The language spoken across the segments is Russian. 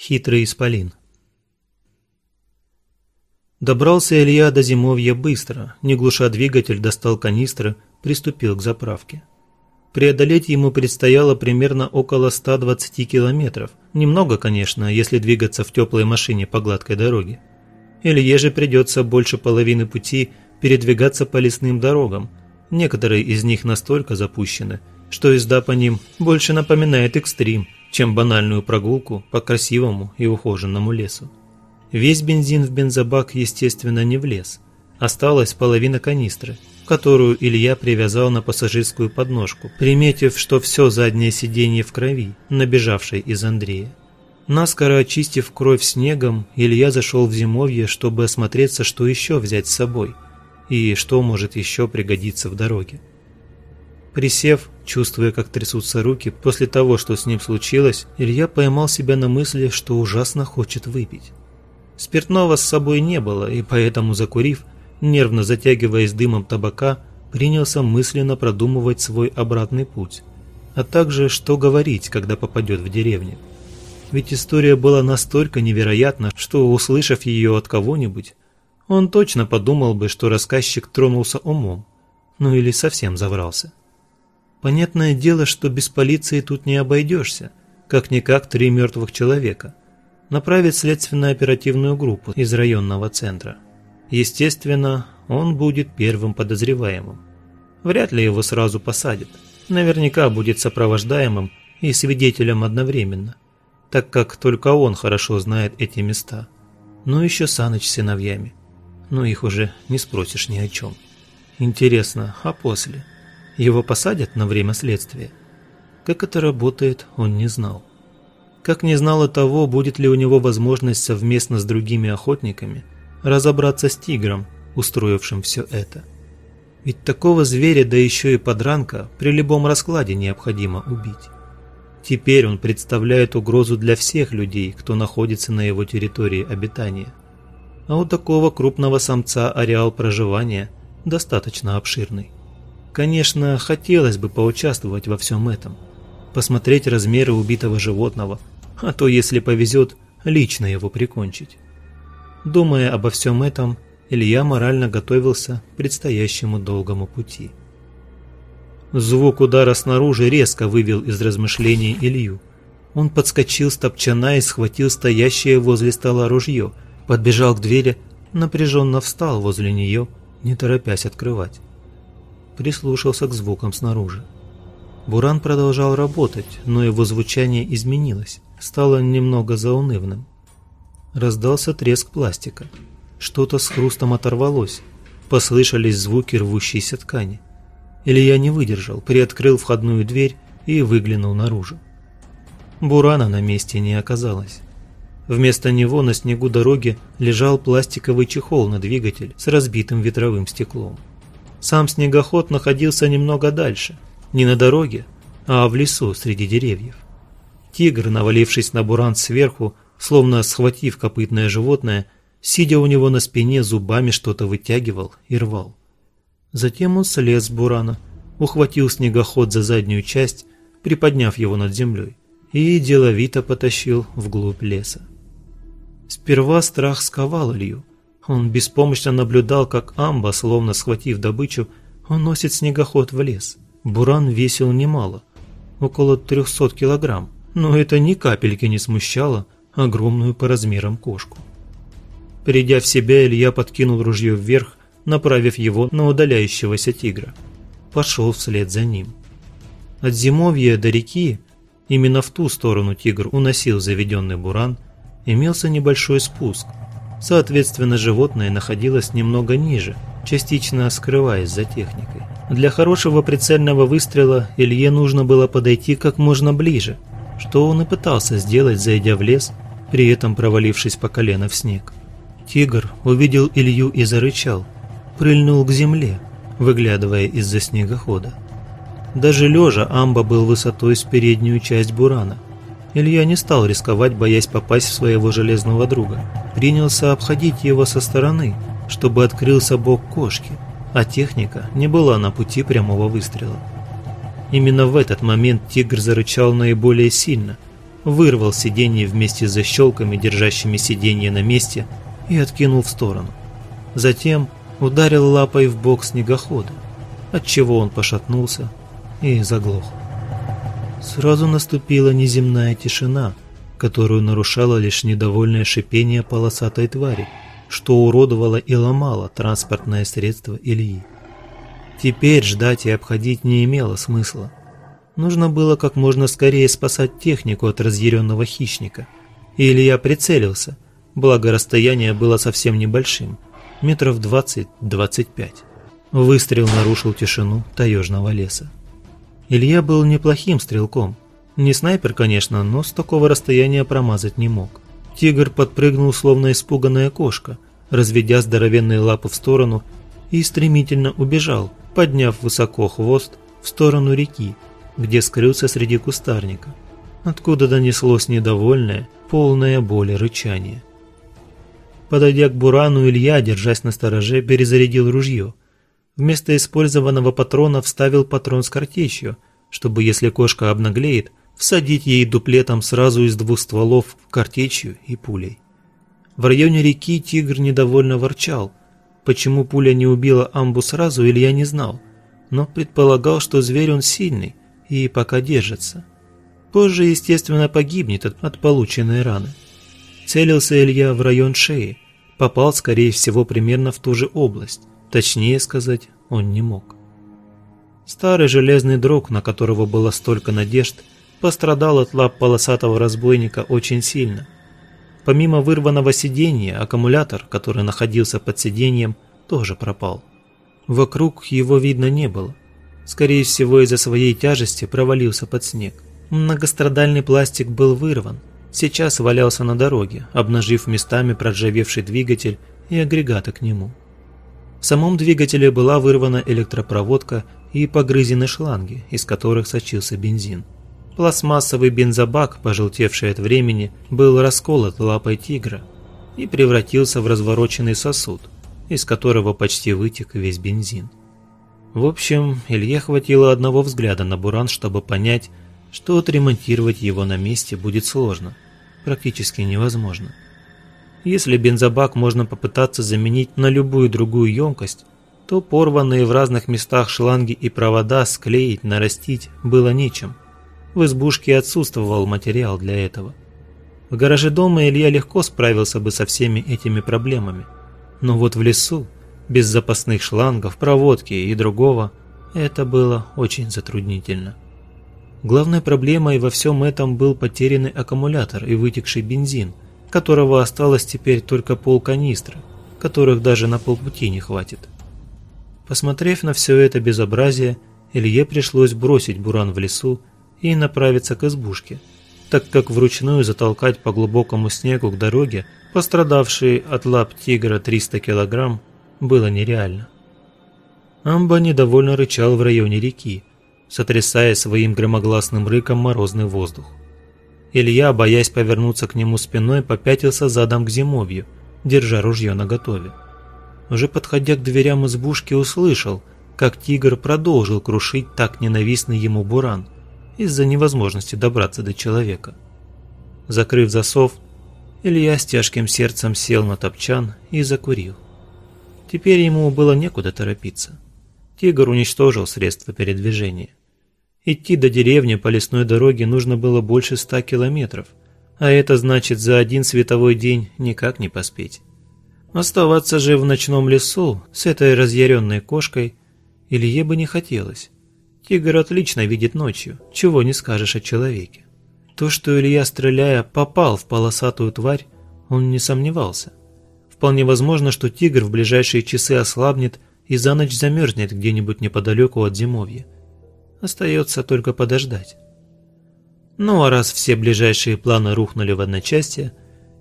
Хитрый исполин. Добрался Илья до зимовья быстро, не глуша двигатель, достал канистры, приступил к заправке. Преодолеть ему предстояло примерно около 120 километров. Немного, конечно, если двигаться в теплой машине по гладкой дороге. Илье же придется больше половины пути передвигаться по лесным дорогам. Некоторые из них настолько запущены, что езда по ним больше напоминает экстрим – чем банальную прогулку по красивому и ухоженному лесу. Весь бензин в бензобак, естественно, не влез. Осталась половина канистры, которую Илья привязал на пассажирскую подножку, приметив, что все заднее сиденье в крови, набежавшей из Андрея. Наскоро очистив кровь снегом, Илья зашел в зимовье, чтобы осмотреться, что еще взять с собой и что может еще пригодиться в дороге. Присев, чувствуя, как трясутся руки, после того, что с ним случилось, Илья поймал себя на мысли, что ужасно хочет выпить. Спиртного с собой не было, и поэтому, закурив, нервно затягиваясь дымом табака, принялся мысленно продумывать свой обратный путь, а также, что говорить, когда попадет в деревню. Ведь история была настолько невероятна, что, услышав ее от кого-нибудь, он точно подумал бы, что рассказчик тронулся умом, ну или совсем заврался. Понятное дело, что без полиции тут не обойдешься. Как-никак три мертвых человека. Направить следственно-оперативную группу из районного центра. Естественно, он будет первым подозреваемым. Вряд ли его сразу посадят. Наверняка будет сопровождаемым и свидетелем одновременно, так как только он хорошо знает эти места. Ну еще Саныч с сыновьями. Но их уже не спросишь ни о чем. Интересно, а после? Его посадят на время следствия. Как это работает, он не знал. Как не знал и того, будет ли у него возможность совместно с другими охотниками разобраться с тигром, устроившим все это. Ведь такого зверя, да еще и подранка, при любом раскладе необходимо убить. Теперь он представляет угрозу для всех людей, кто находится на его территории обитания. А у такого крупного самца ареал проживания достаточно обширный. Конечно, хотелось бы поучаствовать во всем этом. Посмотреть размеры убитого животного, а то, если повезет, лично его прикончить. Думая обо всем этом, Илья морально готовился к предстоящему долгому пути. Звук удара снаружи резко вывел из размышлений Илью. Он подскочил с топчана и схватил стоящее возле стола ружье, подбежал к двери, напряженно встал возле нее, не торопясь открывать прислушался к звукам снаружи. Буран продолжал работать, но его звучание изменилось, стало немного заунывным. Раздался треск пластика. Что-то с хрустом оторвалось. Послышались звуки рвущейся ткани. Илья не выдержал, приоткрыл входную дверь и выглянул наружу. Бурана на месте не оказалось. Вместо него на снегу дороги лежал пластиковый чехол на двигатель с разбитым ветровым стеклом. Сам снегоход находился немного дальше, не на дороге, а в лесу среди деревьев. Тигр, навалившись на буран сверху, словно схватив копытное животное, сидя у него на спине, зубами что-то вытягивал и рвал. Затем он слез с бурана, ухватил снегоход за заднюю часть, приподняв его над землей, и деловито потащил вглубь леса. Сперва страх сковал Илью, он беспомощно наблюдал, как Амба, словно схватив добычу, уносит снегоход в лес. Буран весил немало, около 300 килограмм, но это ни капельки не смущало огромную по размерам кошку. Придя в себя, Илья подкинул ружье вверх, направив его на удаляющегося тигра. Пошел вслед за ним. От зимовья до реки, именно в ту сторону тигр уносил заведенный буран, имелся небольшой спуск – Соответственно, животное находилось немного ниже, частично скрываясь за техникой. Для хорошего прицельного выстрела Илье нужно было подойти как можно ближе, что он и пытался сделать, зайдя в лес, при этом провалившись по колено в снег. Тигр увидел Илью и зарычал, прильнул к земле, выглядывая из-за снегохода. Даже лежа Амба был высотой с переднюю часть бурана – Илья не стал рисковать, боясь попасть в своего железного друга. Принялся обходить его со стороны, чтобы открылся бок кошки, а техника не была на пути прямого выстрела. Именно в этот момент тигр зарычал наиболее сильно, вырвал сиденье вместе с защелками, держащими сиденье на месте, и откинул в сторону. Затем ударил лапой в бок снегохода, отчего он пошатнулся и заглох. Сразу наступила неземная тишина, которую нарушало лишь недовольное шипение полосатой твари, что уродовало и ломало транспортное средство Ильи. Теперь ждать и обходить не имело смысла. Нужно было как можно скорее спасать технику от разъяренного хищника. И Илья прицелился, благо расстояние было совсем небольшим, метров 20-25. Выстрел нарушил тишину таежного леса. Илья был неплохим стрелком. Не снайпер, конечно, но с такого расстояния промазать не мог. Тигр подпрыгнул, словно испуганная кошка, разведя здоровенные лапы в сторону и стремительно убежал, подняв высоко хвост в сторону реки, где скрылся среди кустарника, откуда донеслось недовольное, полное боли рычание. Подойдя к бурану, Илья, держась на стороже, перезарядил ружье. Вместо использованного патрона вставил патрон с картечью, чтобы, если кошка обнаглеет, всадить ей дуплетом сразу из двух стволов картечью и пулей. В районе реки тигр недовольно ворчал. Почему пуля не убила амбу сразу, Илья не знал, но предполагал, что зверь он сильный, и пока держится. Позже, естественно, погибнет от, от полученной раны. Целился Илья в район шеи, попал, скорее всего, примерно в ту же область. Точнее сказать, он не мог. Старый железный дрог, на которого было столько надежд, пострадал от лап полосатого разбойника очень сильно. Помимо вырванного сиденья, аккумулятор, который находился под сиденьем, тоже пропал. Вокруг его видно не было. Скорее всего, из-за своей тяжести провалился под снег. Многострадальный пластик был вырван. Сейчас валялся на дороге, обнажив местами проржавевший двигатель и агрегаты к нему. В самом двигателе была вырвана электропроводка и погрызены шланги, из которых сочился бензин. Пластмассовый бензобак, пожелтевший от времени, был расколот лапой тигра и превратился в развороченный сосуд, из которого почти вытек весь бензин. В общем, Илье хватило одного взгляда на Буран, чтобы понять, что отремонтировать его на месте будет сложно, практически невозможно. Если бензобак можно попытаться заменить на любую другую емкость, то порванные в разных местах шланги и провода склеить, нарастить было нечем. В избушке отсутствовал материал для этого. В гараже дома Илья легко справился бы со всеми этими проблемами. Но вот в лесу без запасных шлангов, проводки и другого, это было очень затруднительно. Главной проблемой во всем этом был потерянный аккумулятор и вытекший бензин, которого осталось теперь только пол канистры, которых даже на полпути не хватит. Посмотрев на все это безобразие, Илье пришлось бросить буран в лесу и направиться к избушке, так как вручную затолкать по глубокому снегу к дороге пострадавшие от лап тигра 300 килограмм было нереально. Амба недовольно рычал в районе реки, сотрясая своим громогласным рыком морозный воздух. Илья, боясь повернуться к нему спиной, попятился задом к зимовью, держа ружье наготове. Уже подходя к дверям избушки, услышал, как тигр продолжил крушить так ненавистный ему буран из-за невозможности добраться до человека. Закрыв засов, Илья с тяжким сердцем сел на топчан и закурил. Теперь ему было некуда торопиться. Тигр уничтожил средства передвижения. Идти до деревни по лесной дороге нужно было больше ста километров, а это значит за один световой день никак не поспеть. Оставаться же в ночном лесу с этой разъяренной кошкой Илье бы не хотелось. Тигр отлично видит ночью, чего не скажешь о человеке. То, что Илья, стреляя, попал в полосатую тварь, он не сомневался. Вполне возможно, что тигр в ближайшие часы ослабнет и за ночь замерзнет где-нибудь неподалеку от зимовья. Остается только подождать. Ну а раз все ближайшие планы рухнули в одночасье,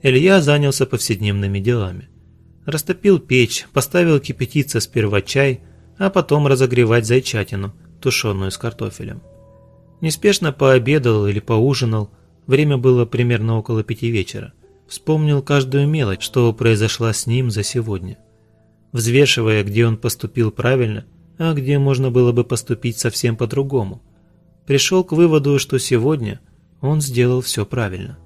Илья занялся повседневными делами. Растопил печь, поставил кипятиться сперва чай, а потом разогревать зайчатину, тушеную с картофелем. Неспешно пообедал или поужинал, время было примерно около пяти вечера. Вспомнил каждую мелочь, что произошла с ним за сегодня. Взвешивая, где он поступил правильно, а где можно было бы поступить совсем по-другому. Пришел к выводу, что сегодня Он сделал все правильно.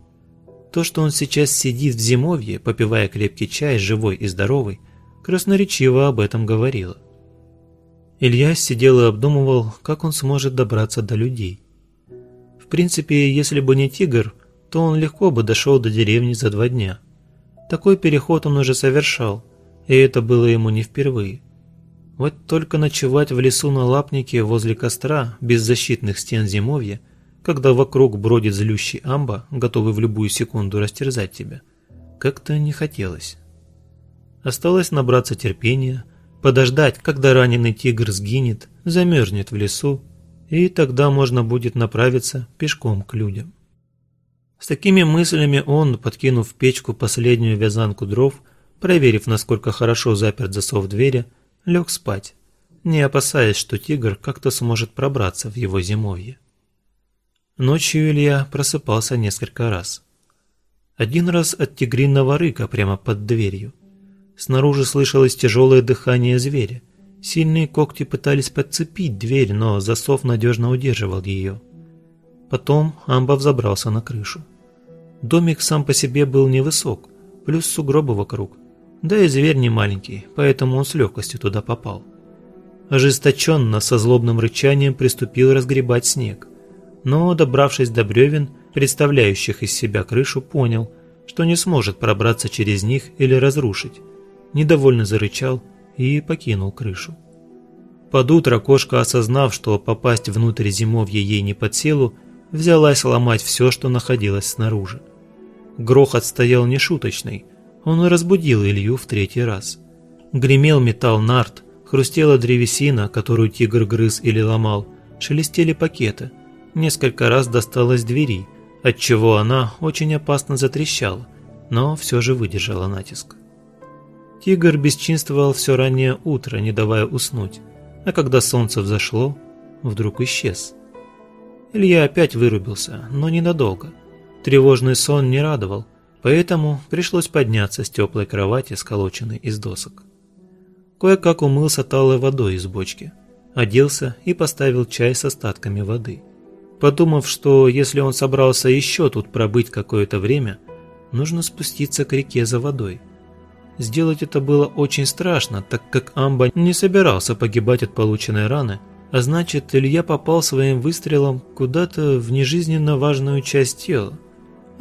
То, что он сейчас сидит в зимовье, попивая крепкий чай, живой и здоровый, красноречиво об этом говорило. Илья сидел и обдумывал, как он сможет добраться до людей. В принципе, если бы не тигр, то он легко бы дошел до деревни за два дня. Такой переход он уже совершал, и это было ему не впервые. Вот только ночевать в лесу на лапнике возле костра, без защитных стен зимовья, когда вокруг бродит злющий амба, готовый в любую секунду растерзать тебя, как-то не хотелось. Осталось набраться терпения, подождать, когда раненый тигр сгинет, замерзнет в лесу, и тогда можно будет направиться пешком к людям. С такими мыслями он, подкинув в печку последнюю вязанку дров, проверив, насколько хорошо заперт засов двери, лег спать, не опасаясь, что тигр как-то сможет пробраться в его зимовье. Ночью Илья просыпался несколько раз. Один раз от тигриного рыка прямо под дверью. Снаружи слышалось тяжелое дыхание зверя. Сильные когти пытались подцепить дверь, но засов надежно удерживал ее. Потом Амба взобрался на крышу. Домик сам по себе был невысок, плюс сугробы вокруг. Да и зверь не маленький, поэтому он с легкостью туда попал. Ожесточенно, со злобным рычанием приступил разгребать снег. Но, добравшись до бревен, представляющих из себя крышу, понял, что не сможет пробраться через них или разрушить. Недовольно зарычал и покинул крышу. Под утро кошка, осознав, что попасть внутрь зимовья ей не под силу, взялась ломать все, что находилось снаружи. Грохот стоял нешуточный, он разбудил Илью в третий раз. Гремел металл нарт, хрустела древесина, которую тигр грыз или ломал, шелестели пакеты. Несколько раз досталось двери, отчего она очень опасно затрещала, но все же выдержала натиск. Тигр бесчинствовал все раннее утро, не давая уснуть, а когда солнце взошло, вдруг исчез. Илья опять вырубился, но ненадолго. Тревожный сон не радовал, Поэтому пришлось подняться с теплой кровати, сколоченной из досок. Кое-как умылся талой водой из бочки, оделся и поставил чай с остатками воды. Подумав, что если он собрался еще тут пробыть какое-то время, нужно спуститься к реке за водой. Сделать это было очень страшно, так как Амба не собирался погибать от полученной раны, а значит, Илья попал своим выстрелом куда-то в нежизненно важную часть тела.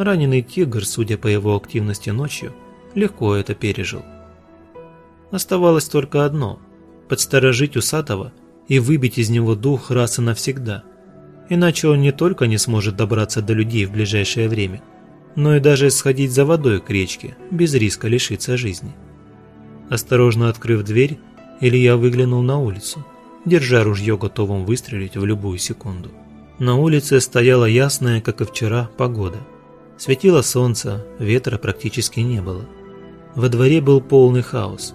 Раненый тигр, судя по его активности ночью, легко это пережил. Оставалось только одно – подсторожить Усатого и выбить из него дух раз и навсегда. Иначе он не только не сможет добраться до людей в ближайшее время, но и даже сходить за водой к речке, без риска лишиться жизни. Осторожно открыв дверь, Илья выглянул на улицу, держа ружье готовым выстрелить в любую секунду. На улице стояла ясная, как и вчера, погода – Светило солнце, ветра практически не было. Во дворе был полный хаос.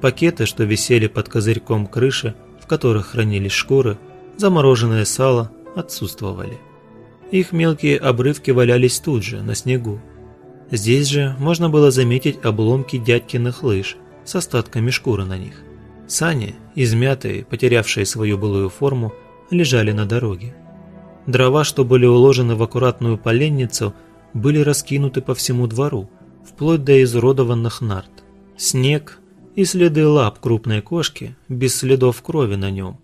Пакеты, что висели под козырьком крыши, в которых хранились шкуры, замороженное сало, отсутствовали. Их мелкие обрывки валялись тут же, на снегу. Здесь же можно было заметить обломки дядькиных лыж с остатками шкуры на них. Сани, измятые, потерявшие свою былую форму, лежали на дороге. Дрова, что были уложены в аккуратную поленницу – были раскинуты по всему двору, вплоть до изуродованных нарт. Снег и следы лап крупной кошки, без следов крови на нем,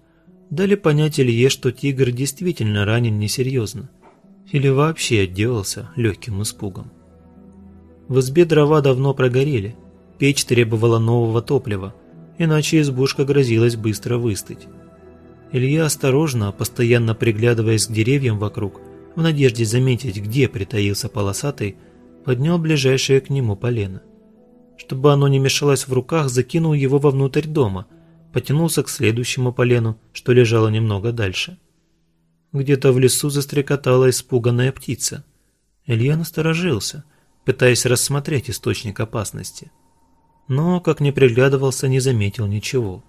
дали понять Илье, что тигр действительно ранен несерьезно, или вообще отделался легким испугом. В избе дрова давно прогорели, печь требовала нового топлива, иначе избушка грозилась быстро выстыть. Илья осторожно, постоянно приглядываясь к деревьям вокруг, в надежде заметить, где притаился полосатый, поднял ближайшее к нему полено. Чтобы оно не мешалось в руках, закинул его вовнутрь дома, потянулся к следующему полену, что лежало немного дальше. Где-то в лесу застрекотала испуганная птица. Илья насторожился, пытаясь рассмотреть источник опасности. Но, как ни приглядывался, не заметил ничего.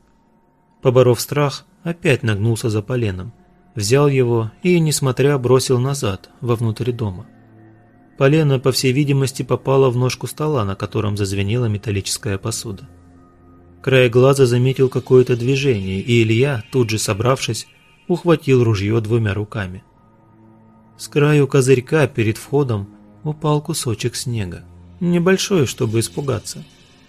Поборов страх, опять нагнулся за поленом – взял его и, несмотря, бросил назад, вовнутрь дома. Полено, по всей видимости, попало в ножку стола, на котором зазвенела металлическая посуда. Край глаза заметил какое-то движение, и Илья, тут же собравшись, ухватил ружье двумя руками. С краю козырька перед входом упал кусочек снега. Небольшой, чтобы испугаться.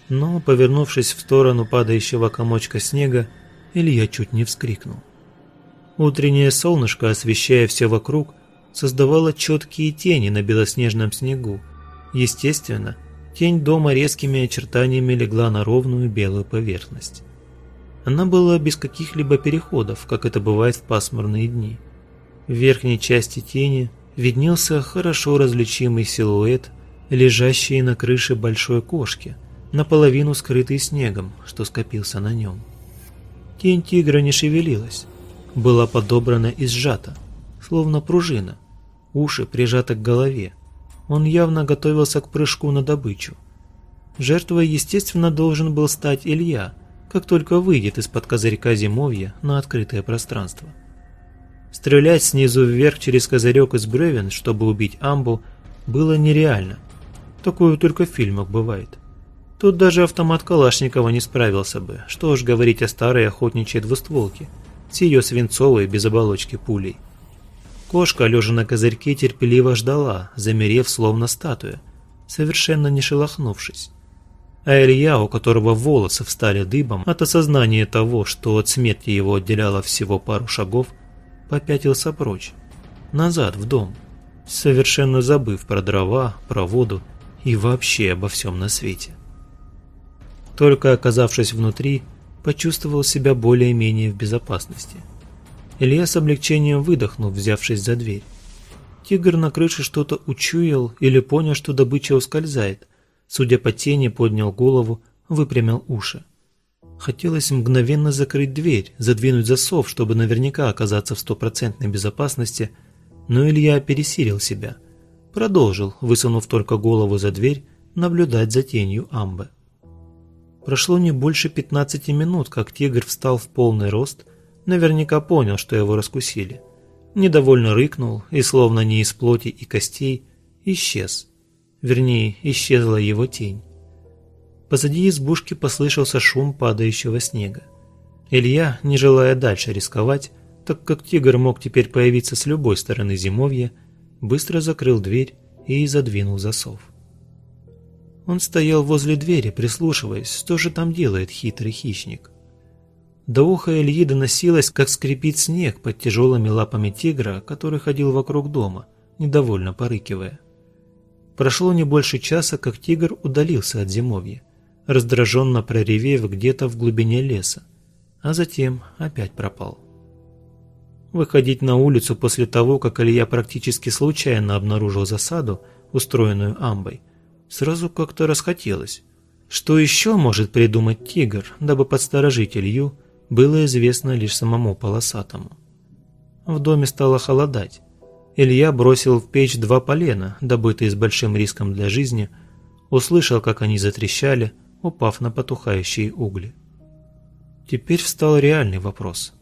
Но, повернувшись в сторону падающего комочка снега, Илья чуть не вскрикнул. Утреннее солнышко, освещая все вокруг, создавало четкие тени на белоснежном снегу. Естественно, тень дома резкими очертаниями легла на ровную белую поверхность. Она была без каких-либо переходов, как это бывает в пасмурные дни. В верхней части тени виднелся хорошо различимый силуэт, лежащий на крыше большой кошки, наполовину скрытый снегом, что скопился на нем. Тень тигра не шевелилась, была подобрана и сжата, словно пружина, уши прижаты к голове. Он явно готовился к прыжку на добычу. Жертвой, естественно, должен был стать Илья, как только выйдет из-под козырька зимовья на открытое пространство. Стрелять снизу вверх через козырек из бревен, чтобы убить амбу, было нереально. Такое только в фильмах бывает. Тут даже автомат Калашникова не справился бы, что уж говорить о старой охотничьей двустволке, с ее свинцовой без оболочки пулей. Кошка, лежа на козырьке, терпеливо ждала, замерев словно статуя, совершенно не шелохнувшись. А Илья, у которого волосы встали дыбом от осознания того, что от смерти его отделяло всего пару шагов, попятился прочь, назад в дом, совершенно забыв про дрова, про воду и вообще обо всем на свете. Только оказавшись внутри, почувствовал себя более-менее в безопасности. Илья с облегчением выдохнул, взявшись за дверь. Тигр на крыше что-то учуял или понял, что добыча ускользает. Судя по тени, поднял голову, выпрямил уши. Хотелось мгновенно закрыть дверь, задвинуть засов, чтобы наверняка оказаться в стопроцентной безопасности, но Илья пересилил себя. Продолжил, высунув только голову за дверь, наблюдать за тенью Амбы. Прошло не больше 15 минут, как тигр встал в полный рост, наверняка понял, что его раскусили. Недовольно рыкнул и, словно не из плоти и костей, исчез. Вернее, исчезла его тень. Позади избушки послышался шум падающего снега. Илья, не желая дальше рисковать, так как тигр мог теперь появиться с любой стороны зимовья, быстро закрыл дверь и задвинул засов. Он стоял возле двери, прислушиваясь, что же там делает хитрый хищник. До уха Ильи доносилось, как скрипит снег под тяжелыми лапами тигра, который ходил вокруг дома, недовольно порыкивая. Прошло не больше часа, как тигр удалился от зимовья раздраженно проревев где-то в глубине леса, а затем опять пропал. Выходить на улицу после того, как Илья практически случайно обнаружил засаду, устроенную амбой, сразу как-то расхотелось. Что еще может придумать тигр, дабы подсторожить Илью, было известно лишь самому полосатому. В доме стало холодать. Илья бросил в печь два полена, добытые с большим риском для жизни, услышал, как они затрещали, упав на потухающие угли. Теперь встал реальный вопрос.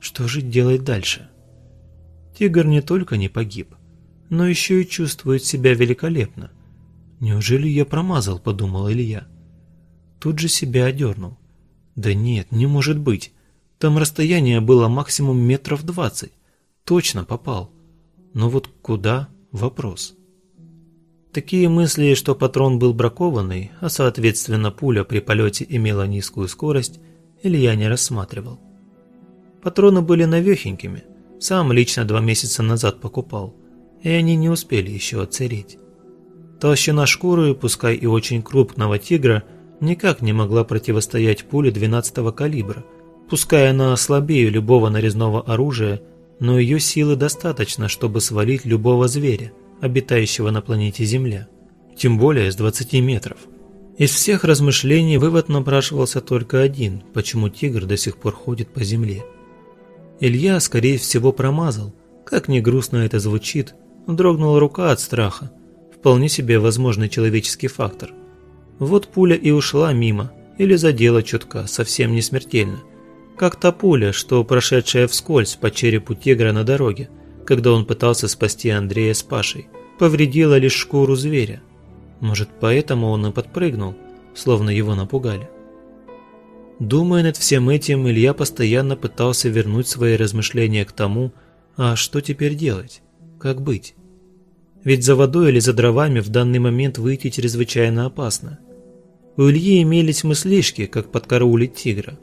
Что же делать дальше? Тигр не только не погиб, но еще и чувствует себя великолепно. «Неужели я промазал?» – подумал Илья. Тут же себя одернул. «Да нет, не может быть. Там расстояние было максимум метров двадцать. Точно попал. Но вот куда – вопрос». Такие мысли, что патрон был бракованный, а соответственно пуля при полете имела низкую скорость, Илья не рассматривал. Патроны были навехенькими, сам лично два месяца назад покупал, и они не успели еще отсыреть. Толщина шкуры, пускай и очень крупного тигра, никак не могла противостоять пуле 12-го калибра, пускай она слабее любого нарезного оружия, но ее силы достаточно, чтобы свалить любого зверя – обитающего на планете Земля, тем более с 20 метров. Из всех размышлений вывод напрашивался только один, почему тигр до сих пор ходит по земле. Илья, скорее всего, промазал. Как ни грустно это звучит, дрогнула рука от страха. Вполне себе возможный человеческий фактор. Вот пуля и ушла мимо, или задела чутка, совсем не смертельно. Как та пуля, что прошедшая вскользь по черепу тигра на дороге, когда он пытался спасти Андрея с Пашей, повредила лишь шкуру зверя. Может, поэтому он и подпрыгнул, словно его напугали. Думая над всем этим, Илья постоянно пытался вернуть свои размышления к тому, а что теперь делать? Как быть? Ведь за водой или за дровами в данный момент выйти чрезвычайно опасно. У Ильи имелись мыслишки, как подкараулить тигра.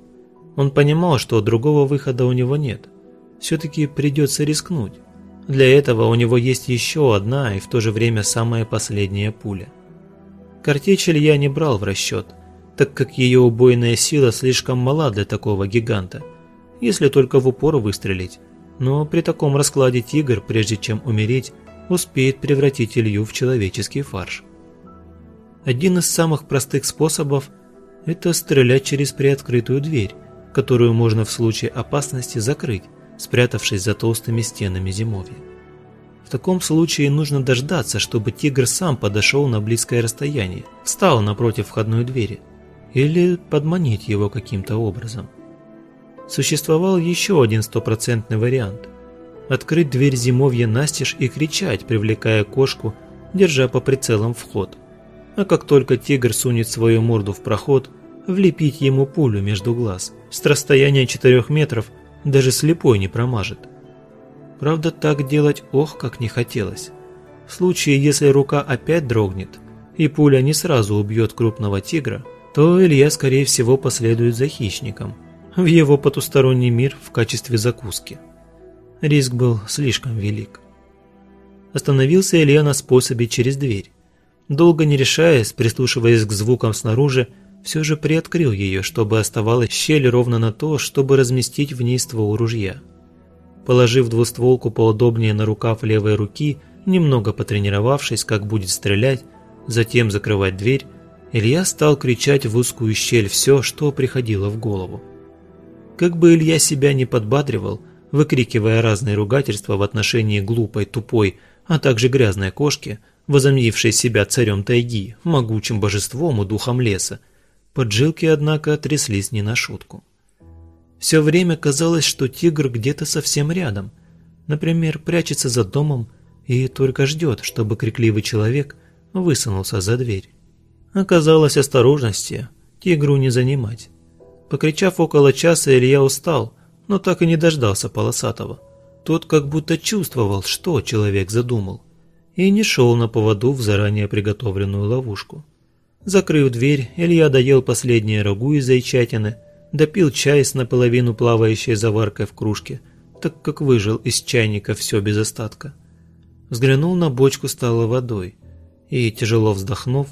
Он понимал, что другого выхода у него нет. Все-таки придется рискнуть. Для этого у него есть еще одна и в то же время самая последняя пуля. Картечь Илья не брал в расчет, так как ее убойная сила слишком мала для такого гиганта, если только в упор выстрелить. Но при таком раскладе тигр, прежде чем умереть, успеет превратить Илью в человеческий фарш. Один из самых простых способов – это стрелять через приоткрытую дверь, которую можно в случае опасности закрыть, спрятавшись за толстыми стенами зимовья. В таком случае нужно дождаться, чтобы тигр сам подошел на близкое расстояние, встал напротив входной двери, или подманить его каким-то образом. Существовал еще один стопроцентный вариант – открыть дверь зимовья настежь и кричать, привлекая кошку, держа по прицелам вход. А как только тигр сунет свою морду в проход, влепить ему пулю между глаз. С расстояния 4 метров даже слепой не промажет. Правда, так делать ох, как не хотелось. В случае, если рука опять дрогнет, и пуля не сразу убьет крупного тигра, то Илья, скорее всего, последует за хищником – в его потусторонний мир в качестве закуски. Риск был слишком велик. Остановился Илья на способе через дверь. Долго не решаясь, прислушиваясь к звукам снаружи, все же приоткрыл ее, чтобы оставалась щель ровно на то, чтобы разместить в ней ствол ружья. Положив двустволку поудобнее на рукав левой руки, немного потренировавшись, как будет стрелять, затем закрывать дверь, Илья стал кричать в узкую щель все, что приходило в голову. Как бы Илья себя не подбадривал, выкрикивая разные ругательства в отношении глупой, тупой, а также грязной кошки, возомнившей себя царем тайги, могучим божеством и духом леса, поджилки, однако, тряслись не на шутку. Все время казалось, что тигр где-то совсем рядом, например, прячется за домом и только ждет, чтобы крикливый человек высунулся за дверь. Оказалось, осторожности тигру не занимать. Покричав около часа, Илья устал, но так и не дождался Полосатого. Тот как будто чувствовал, что человек задумал, и не шел на поводу в заранее приготовленную ловушку. Закрыв дверь, Илья доел последнее рагу из зайчатины, допил чай с наполовину плавающей заваркой в кружке, так как выжил из чайника все без остатка. Взглянул на бочку с водой и, тяжело вздохнув,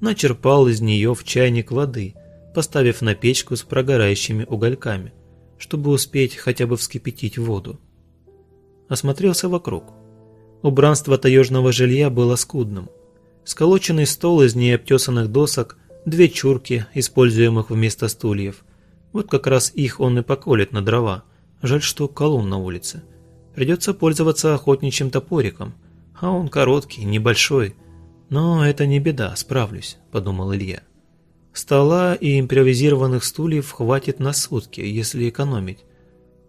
начерпал из нее в чайник воды – поставив на печку с прогорающими угольками, чтобы успеть хотя бы вскипятить воду. Осмотрелся вокруг. Убранство таежного жилья было скудным. Сколоченный стол из необтесанных досок, две чурки, используемых вместо стульев. Вот как раз их он и поколет на дрова. Жаль, что колун на улице. Придется пользоваться охотничьим топориком, а он короткий, небольшой. Но это не беда, справлюсь, подумал Илья. Стола и импровизированных стульев хватит на сутки, если экономить.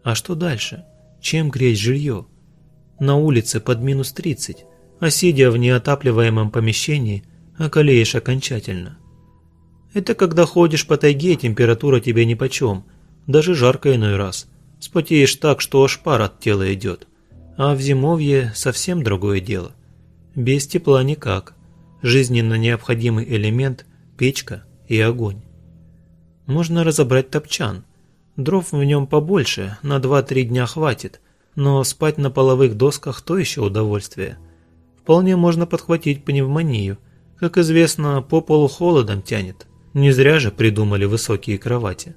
А что дальше? Чем греть жилье? На улице под минус 30, а сидя в неотапливаемом помещении, околеешь окончательно. Это когда ходишь по тайге, температура тебе нипочем, даже жарко иной раз. Спотеешь так, что аж пар от тела идет. А в зимовье совсем другое дело. Без тепла никак. Жизненно необходимый элемент – печка – и огонь. Можно разобрать топчан. Дров в нем побольше, на 2-3 дня хватит, но спать на половых досках – то еще удовольствие. Вполне можно подхватить пневмонию. Как известно, по полу холодом тянет. Не зря же придумали высокие кровати.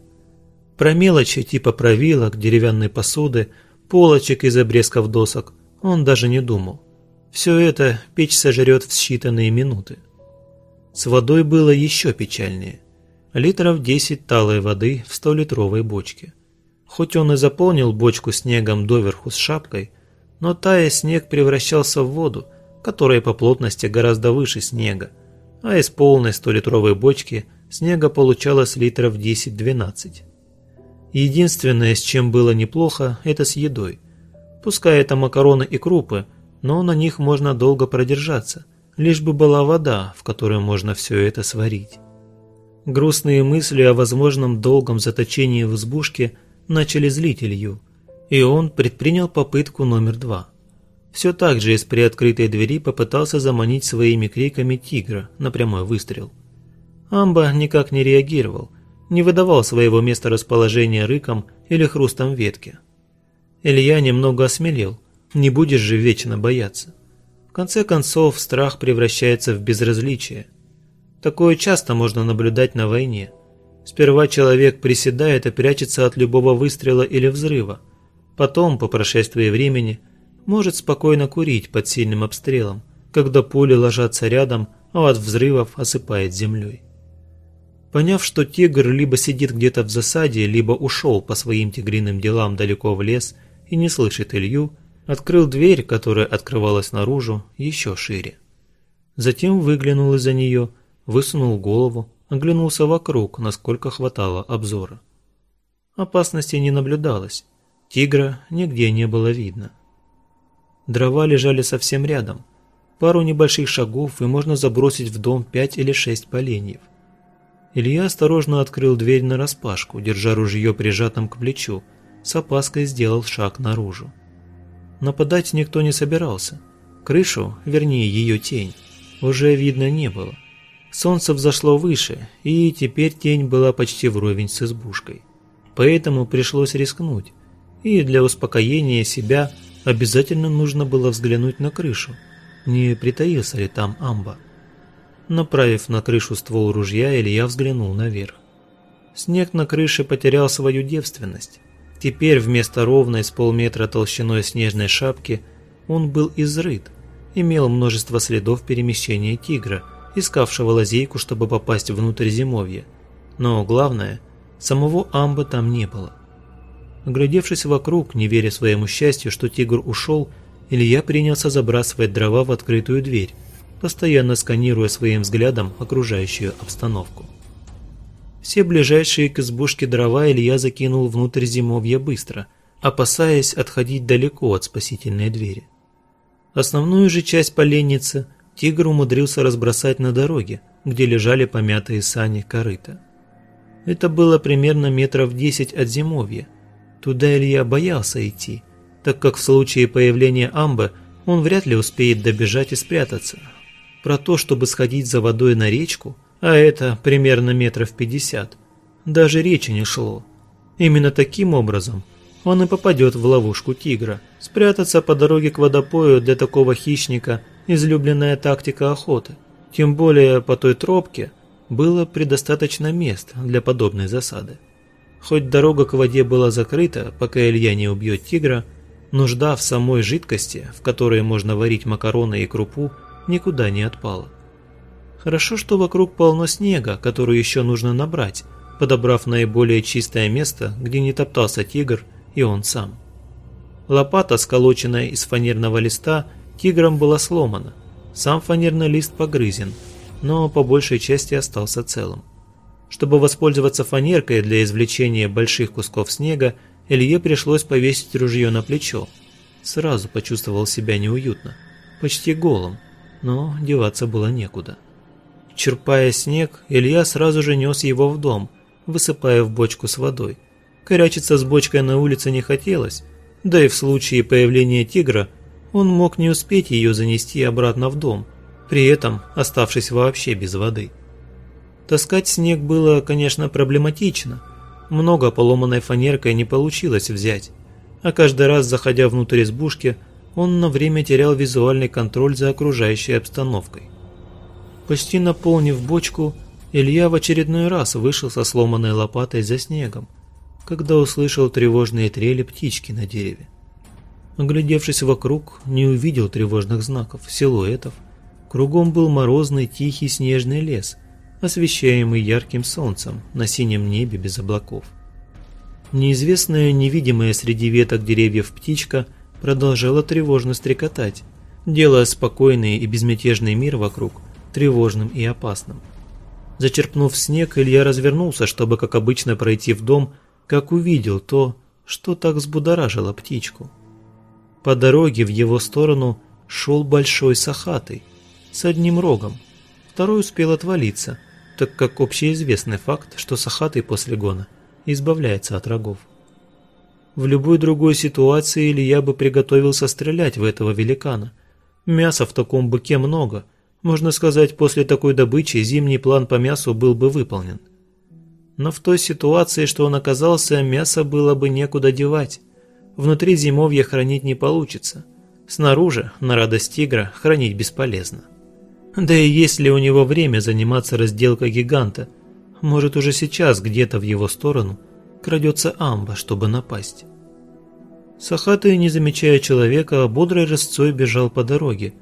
Про мелочи типа провилок, деревянной посуды, полочек из обрезков досок он даже не думал. Все это печь сожрет в считанные минуты. С водой было еще печальнее. Литров 10 талой воды в 100-литровой бочке. Хоть он и заполнил бочку снегом доверху с шапкой, но тая снег превращался в воду, которая по плотности гораздо выше снега, а из полной 100-литровой бочки снега получалось литров 10-12. Единственное, с чем было неплохо, это с едой. Пускай это макароны и крупы, но на них можно долго продержаться, лишь бы была вода, в которой можно все это сварить. Грустные мысли о возможном долгом заточении в избушке начали злить Илью, и он предпринял попытку номер два. Все так же из приоткрытой двери попытался заманить своими криками тигра на прямой выстрел. Амба никак не реагировал, не выдавал своего места расположения рыком или хрустом ветки. Илья немного осмелел, не будешь же вечно бояться. В конце концов, страх превращается в безразличие. Такое часто можно наблюдать на войне. Сперва человек приседает и прячется от любого выстрела или взрыва. Потом, по прошествии времени, может спокойно курить под сильным обстрелом, когда пули ложатся рядом, а от взрывов осыпает землей. Поняв, что тигр либо сидит где-то в засаде, либо ушел по своим тигриным делам далеко в лес и не слышит Илью, открыл дверь, которая открывалась наружу, еще шире. Затем выглянул из-за нее, высунул голову, оглянулся вокруг, насколько хватало обзора. Опасности не наблюдалось, тигра нигде не было видно. Дрова лежали совсем рядом. Пару небольших шагов, и можно забросить в дом пять или шесть поленьев. Илья осторожно открыл дверь нараспашку, держа ружье прижатым к плечу, с опаской сделал шаг наружу. Нападать никто не собирался. Крышу, вернее ее тень, уже видно не было. Солнце взошло выше, и теперь тень была почти вровень с избушкой. Поэтому пришлось рискнуть, и для успокоения себя обязательно нужно было взглянуть на крышу, не притаился ли там амба. Направив на крышу ствол ружья, Илья взглянул наверх. Снег на крыше потерял свою девственность. Теперь вместо ровной с полметра толщиной снежной шапки он был изрыт, имел множество следов перемещения тигра, искавшего лазейку, чтобы попасть внутрь зимовья. Но главное, самого амба там не было. Оглядевшись вокруг, не веря своему счастью, что тигр ушел, Илья принялся забрасывать дрова в открытую дверь, постоянно сканируя своим взглядом окружающую обстановку. Все ближайшие к избушке дрова Илья закинул внутрь зимовья быстро, опасаясь отходить далеко от спасительной двери. Основную же часть поленницы тигр умудрился разбросать на дороге, где лежали помятые сани корыта. Это было примерно метров десять от зимовья, Туда Илья боялся идти, так как в случае появления Амбы он вряд ли успеет добежать и спрятаться. Про то, чтобы сходить за водой на речку, а это примерно метров пятьдесят, даже речи не шло. Именно таким образом он и попадет в ловушку тигра. Спрятаться по дороге к водопою для такого хищника – излюбленная тактика охоты. Тем более по той тропке было предостаточно мест для подобной засады. Хоть дорога к воде была закрыта, пока Илья не убьет тигра, нужда в самой жидкости, в которой можно варить макароны и крупу, никуда не отпала. Хорошо, что вокруг полно снега, который еще нужно набрать, подобрав наиболее чистое место, где не топтался тигр и он сам. Лопата, сколоченная из фанерного листа, тигром была сломана. Сам фанерный лист погрызен, но по большей части остался целым. Чтобы воспользоваться фанеркой для извлечения больших кусков снега, Илье пришлось повесить ружье на плечо. Сразу почувствовал себя неуютно, почти голым, но деваться было некуда. Черпая снег, Илья сразу же нес его в дом, высыпая в бочку с водой. Корячиться с бочкой на улице не хотелось, да и в случае появления тигра он мог не успеть ее занести обратно в дом, при этом оставшись вообще без воды. Таскать снег было, конечно, проблематично. Много поломанной фанеркой не получилось взять. А каждый раз, заходя внутрь избушки, он на время терял визуальный контроль за окружающей обстановкой. Почти наполнив бочку, Илья в очередной раз вышел со сломанной лопатой за снегом, когда услышал тревожные трели птички на дереве. Оглядевшись вокруг, не увидел тревожных знаков, силуэтов. Кругом был морозный тихий снежный лес, освещаемый ярким солнцем на синем небе без облаков. Неизвестная, невидимая среди веток деревьев птичка продолжала тревожно стрекотать, делая спокойный и безмятежный мир вокруг тревожным и опасным. Зачерпнув снег, Илья развернулся, чтобы, как обычно, пройти в дом, как увидел то, что так взбудоражило птичку. По дороге в его сторону шел большой сахатый, с одним рогом. Второй успел отвалиться – так как общеизвестный факт, что Сахатый после гона избавляется от рогов. В любой другой ситуации Илья бы приготовился стрелять в этого великана. Мяса в таком быке много. Можно сказать, после такой добычи зимний план по мясу был бы выполнен. Но в той ситуации, что он оказался, мясо было бы некуда девать. Внутри зимовья хранить не получится. Снаружи, на радость тигра, хранить бесполезно. Да и есть ли у него время заниматься разделкой гиганта? Может уже сейчас где-то в его сторону крадется амба, чтобы напасть. Сахатый, не замечая человека, бодрой рысцой бежал по дороге.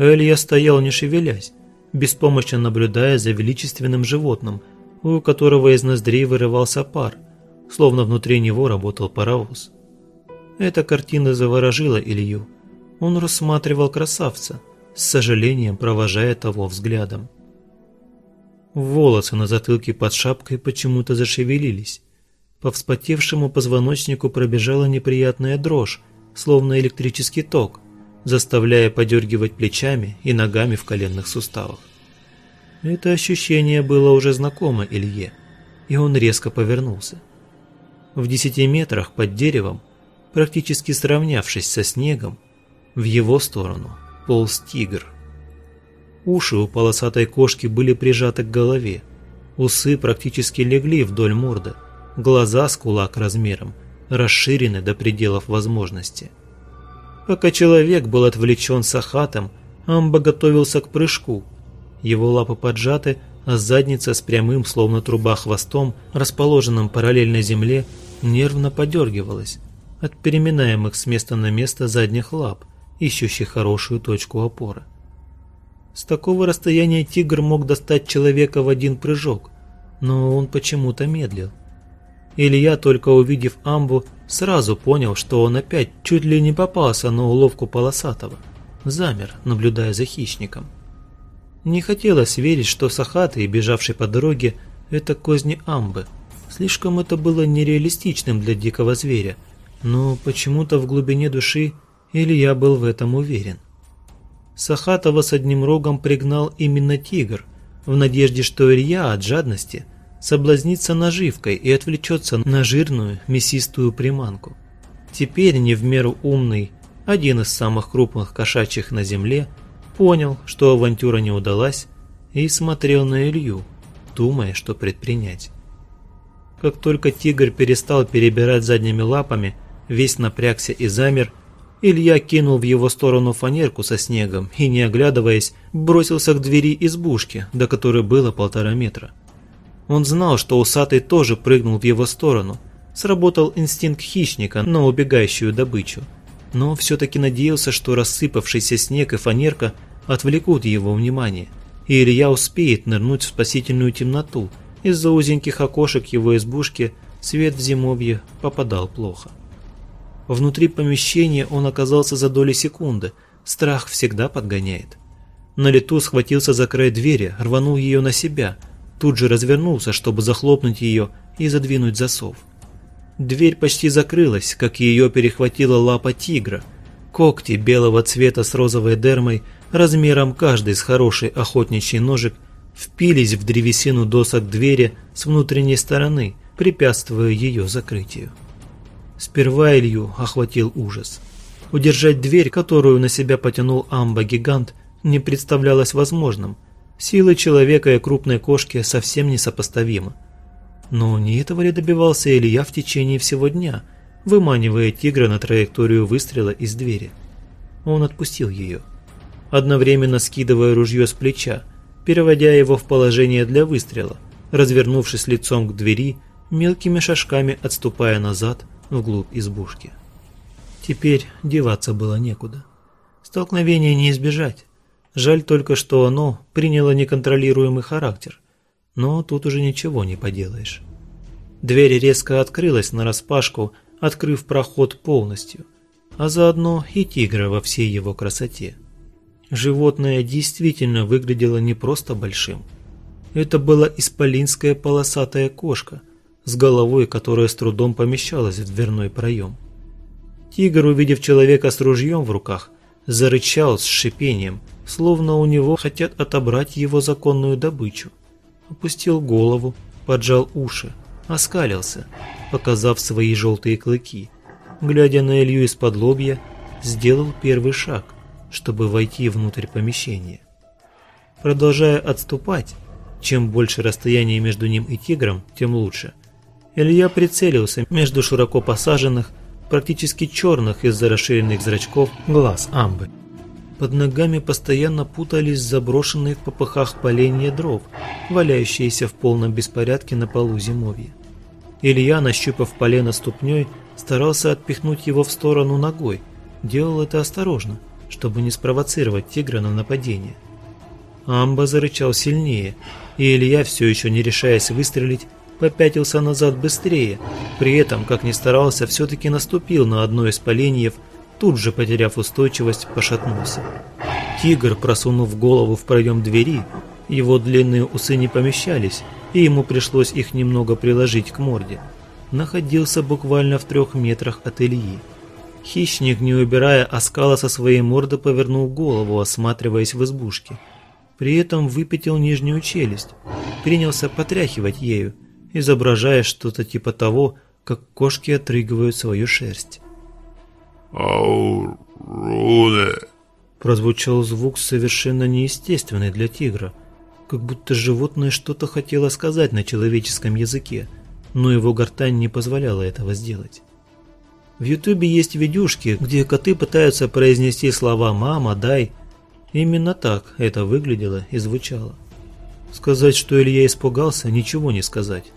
Элья стоял не шевелясь, беспомощно наблюдая за величественным животным, у которого из ноздрей вырывался пар, словно внутри него работал паровоз. Эта картина заворожила Илью. Он рассматривал красавца, с сожалением провожая того взглядом. Волосы на затылке под шапкой почему-то зашевелились. По вспотевшему позвоночнику пробежала неприятная дрожь, словно электрический ток, заставляя подергивать плечами и ногами в коленных суставах. Это ощущение было уже знакомо Илье, и он резко повернулся. В десяти метрах под деревом, практически сравнявшись со снегом, в его сторону полз тигр. Уши у полосатой кошки были прижаты к голове, усы практически легли вдоль морды, глаза с кулак размером, расширены до пределов возможности. Пока человек был отвлечен сахатом, Амба готовился к прыжку. Его лапы поджаты, а задница с прямым, словно труба хвостом, расположенным параллельно земле, нервно подергивалась от переминаемых с места на место задних лап, ищущих хорошую точку опоры. С такого расстояния тигр мог достать человека в один прыжок, но он почему-то медлил. Илья, только увидев амбу, сразу понял, что он опять чуть ли не попался на уловку полосатого. Замер, наблюдая за хищником. Не хотелось верить, что сахатый, бежавший по дороге, это козни амбы. Слишком это было нереалистичным для дикого зверя, но почему-то в глубине души Илья был в этом уверен. Сахатова с одним рогом пригнал именно тигр, в надежде, что Илья от жадности – соблазнится наживкой и отвлечется на жирную мясистую приманку. Теперь не в меру умный, один из самых крупных кошачьих на земле, понял, что авантюра не удалась, и смотрел на Илью, думая, что предпринять. Как только тигр перестал перебирать задними лапами, весь напрягся и замер, Илья кинул в его сторону фанерку со снегом и, не оглядываясь, бросился к двери избушки, до которой было полтора метра. Он знал, что усатый тоже прыгнул в его сторону. Сработал инстинкт хищника на убегающую добычу. Но все-таки надеялся, что рассыпавшийся снег и фанерка отвлекут его внимание, и Илья успеет нырнуть в спасительную темноту. Из-за узеньких окошек его избушки свет в зимовье попадал плохо. Внутри помещения он оказался за доли секунды. Страх всегда подгоняет. На лету схватился за край двери, рванул ее на себя – тут же развернулся, чтобы захлопнуть ее и задвинуть засов. Дверь почти закрылась, как ее перехватила лапа тигра. Когти белого цвета с розовой дермой, размером каждый с хороший охотничий ножик, впились в древесину досок двери с внутренней стороны, препятствуя ее закрытию. Сперва Илью охватил ужас. Удержать дверь, которую на себя потянул амба-гигант, не представлялось возможным – Силы человека и крупной кошки совсем несопоставимы. Но не этого ли добивался Илья в течение всего дня, выманивая тигра на траекторию выстрела из двери? Он отпустил ее, одновременно скидывая ружье с плеча, переводя его в положение для выстрела, развернувшись лицом к двери, мелкими шажками отступая назад вглубь избушки. Теперь деваться было некуда. Столкновения не избежать. Жаль только, что оно приняло неконтролируемый характер. Но тут уже ничего не поделаешь. Дверь резко открылась нараспашку, открыв проход полностью, а заодно и тигра во всей его красоте. Животное действительно выглядело не просто большим. Это была исполинская полосатая кошка, с головой, которая с трудом помещалась в дверной проем. Тигр, увидев человека с ружьем в руках, зарычал с шипением, словно у него хотят отобрать его законную добычу. Опустил голову, поджал уши, оскалился, показав свои желтые клыки, глядя на Илью из-под лобья, сделал первый шаг, чтобы войти внутрь помещения. Продолжая отступать, чем больше расстояние между ним и тигром, тем лучше, Илья прицелился между широко посаженных, практически черных из-за расширенных зрачков глаз амбы. Под ногами постоянно путались заброшенные в попыхах поленья дров, валяющиеся в полном беспорядке на полу зимовья. Илья, нащупав полено ступней, старался отпихнуть его в сторону ногой. Делал это осторожно, чтобы не спровоцировать тигра на нападение. Амба зарычал сильнее, и Илья, все еще не решаясь выстрелить, попятился назад быстрее, при этом, как ни старался, все-таки наступил на одно из поленьев, тут же, потеряв устойчивость, пошатнулся. Тигр, просунув голову в проем двери, его длинные усы не помещались, и ему пришлось их немного приложить к морде, находился буквально в трех метрах от Ильи. Хищник, не убирая оскала со своей морды, повернул голову, осматриваясь в избушке. При этом выпятил нижнюю челюсть, принялся потряхивать ею, изображая что-то типа того, как кошки отрыгивают свою шерсть. «Ауруне!» Прозвучал звук совершенно неестественный для тигра, как будто животное что-то хотело сказать на человеческом языке, но его гортань не позволяла этого сделать. В ютубе есть видюшки, где коты пытаются произнести слова «мама», «дай». Именно так это выглядело и звучало. Сказать, что Илья испугался, ничего не сказать.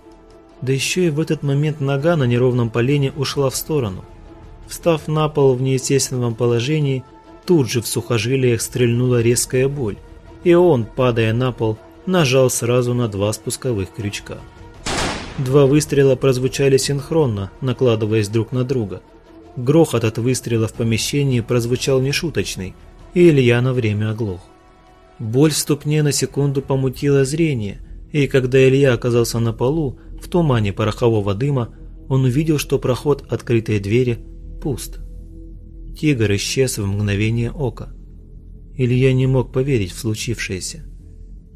Да еще и в этот момент нога на неровном полене ушла в сторону. Встав на пол в неестественном положении, тут же в сухожилиях стрельнула резкая боль, и он, падая на пол, нажал сразу на два спусковых крючка. Два выстрела прозвучали синхронно, накладываясь друг на друга. Грохот от выстрела в помещении прозвучал нешуточный, и Илья на время оглох. Боль в ступне на секунду помутила зрение, и когда Илья оказался на полу, в тумане порохового дыма он увидел, что проход открытой двери пуст. Тигр исчез в мгновение ока. Илья не мог поверить в случившееся.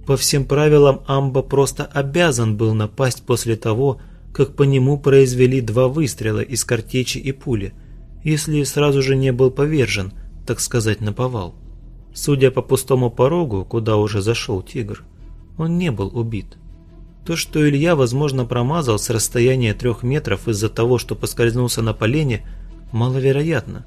По всем правилам Амба просто обязан был напасть после того, как по нему произвели два выстрела из картечи и пули, если сразу же не был повержен, так сказать, на повал. Судя по пустому порогу, куда уже зашел тигр, он не был убит. То, что Илья, возможно, промазал с расстояния трех метров из-за того, что поскользнулся на полене, маловероятно.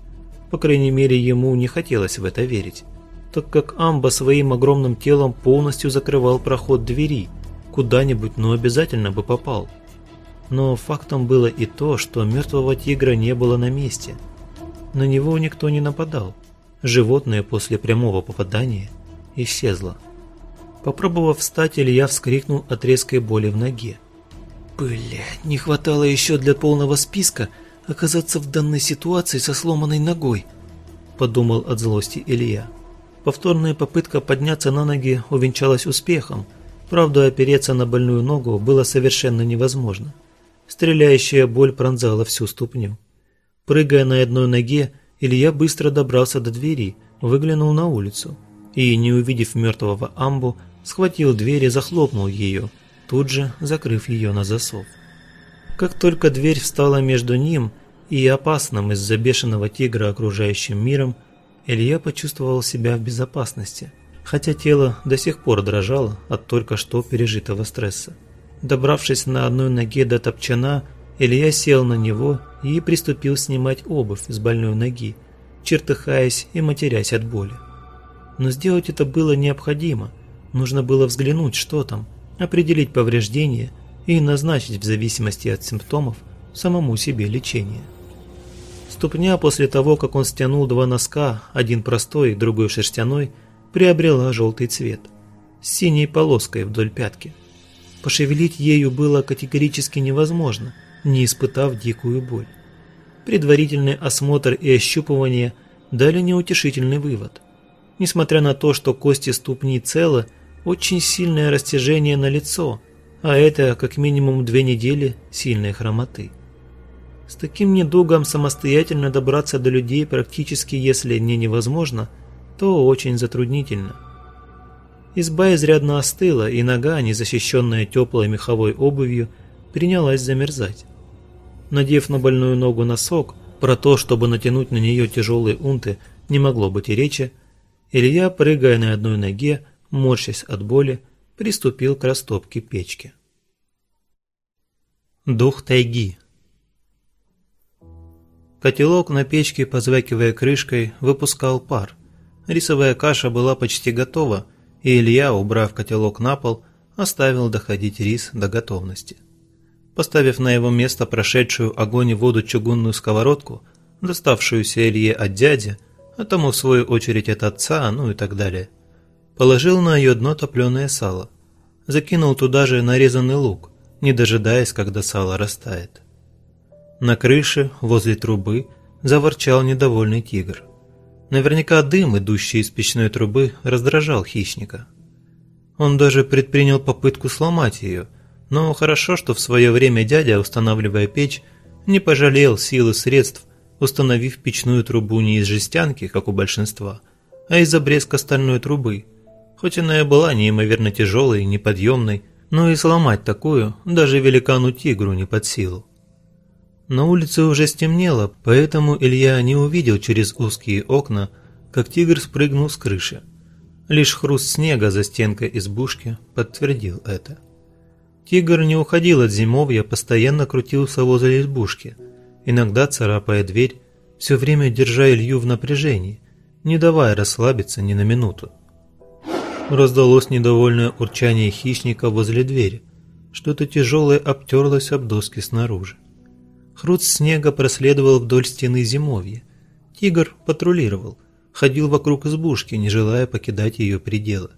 По крайней мере, ему не хотелось в это верить, так как Амба своим огромным телом полностью закрывал проход двери, куда-нибудь, но обязательно бы попал. Но фактом было и то, что мертвого тигра не было на месте. На него никто не нападал. Животное после прямого попадания исчезло. Попробовав встать, Илья вскрикнул от резкой боли в ноге. Бля, не хватало еще для полного списка оказаться в данной ситуации со сломанной ногой, подумал от злости Илья. Повторная попытка подняться на ноги увенчалась успехом, правда опереться на больную ногу было совершенно невозможно. Стреляющая боль пронзала всю ступню. Прыгая на одной ноге, Илья быстро добрался до двери, выглянул на улицу и, не увидев мертвого амбу, схватил дверь и захлопнул ее, тут же закрыв ее на засов. Как только дверь встала между ним и опасным из-за бешеного тигра окружающим миром, Илья почувствовал себя в безопасности, хотя тело до сих пор дрожало от только что пережитого стресса. Добравшись на одной ноге до топчана, Илья сел на него и приступил снимать обувь с больной ноги, чертыхаясь и матерясь от боли. Но сделать это было необходимо – Нужно было взглянуть, что там, определить повреждения и назначить в зависимости от симптомов самому себе лечение. Ступня после того, как он стянул два носка, один простой, другой шерстяной, приобрела желтый цвет, с синей полоской вдоль пятки. Пошевелить ею было категорически невозможно, не испытав дикую боль. Предварительный осмотр и ощупывание дали неутешительный вывод. Несмотря на то, что кости ступни целы, очень сильное растяжение на лицо, а это как минимум две недели сильной хромоты. С таким недугом самостоятельно добраться до людей практически, если не невозможно, то очень затруднительно. Изба изрядно остыла, и нога, не защищенная теплой меховой обувью, принялась замерзать. Надев на больную ногу носок, Про то, чтобы натянуть на нее тяжелые унты, не могло быть и речи. Илья, прыгая на одной ноге, морщась от боли, приступил к растопке печки. Дух тайги Котелок на печке, позвякивая крышкой, выпускал пар. Рисовая каша была почти готова, и Илья, убрав котелок на пол, оставил доходить рис до готовности поставив на его место прошедшую огонь и воду чугунную сковородку, доставшуюся Илье от дяди, а тому в свою очередь от отца, ну и так далее. Положил на ее дно топленое сало. Закинул туда же нарезанный лук, не дожидаясь, когда сало растает. На крыше, возле трубы, заворчал недовольный тигр. Наверняка дым, идущий из печной трубы, раздражал хищника. Он даже предпринял попытку сломать ее – но хорошо, что в свое время дядя, устанавливая печь, не пожалел сил и средств, установив печную трубу не из жестянки, как у большинства, а из обрезка стальной трубы. Хоть она и была неимоверно тяжелой и неподъемной, но и сломать такую даже великану-тигру не под силу. На улице уже стемнело, поэтому Илья не увидел через узкие окна, как тигр спрыгнул с крыши. Лишь хруст снега за стенкой избушки подтвердил это. Тигр не уходил от зимовья, постоянно крутился возле избушки, иногда царапая дверь, все время держа Илью в напряжении, не давая расслабиться ни на минуту. Раздалось недовольное урчание хищника возле двери. Что-то тяжелое обтерлось об доски снаружи. Хруст снега проследовал вдоль стены зимовья. Тигр патрулировал, ходил вокруг избушки, не желая покидать ее пределы.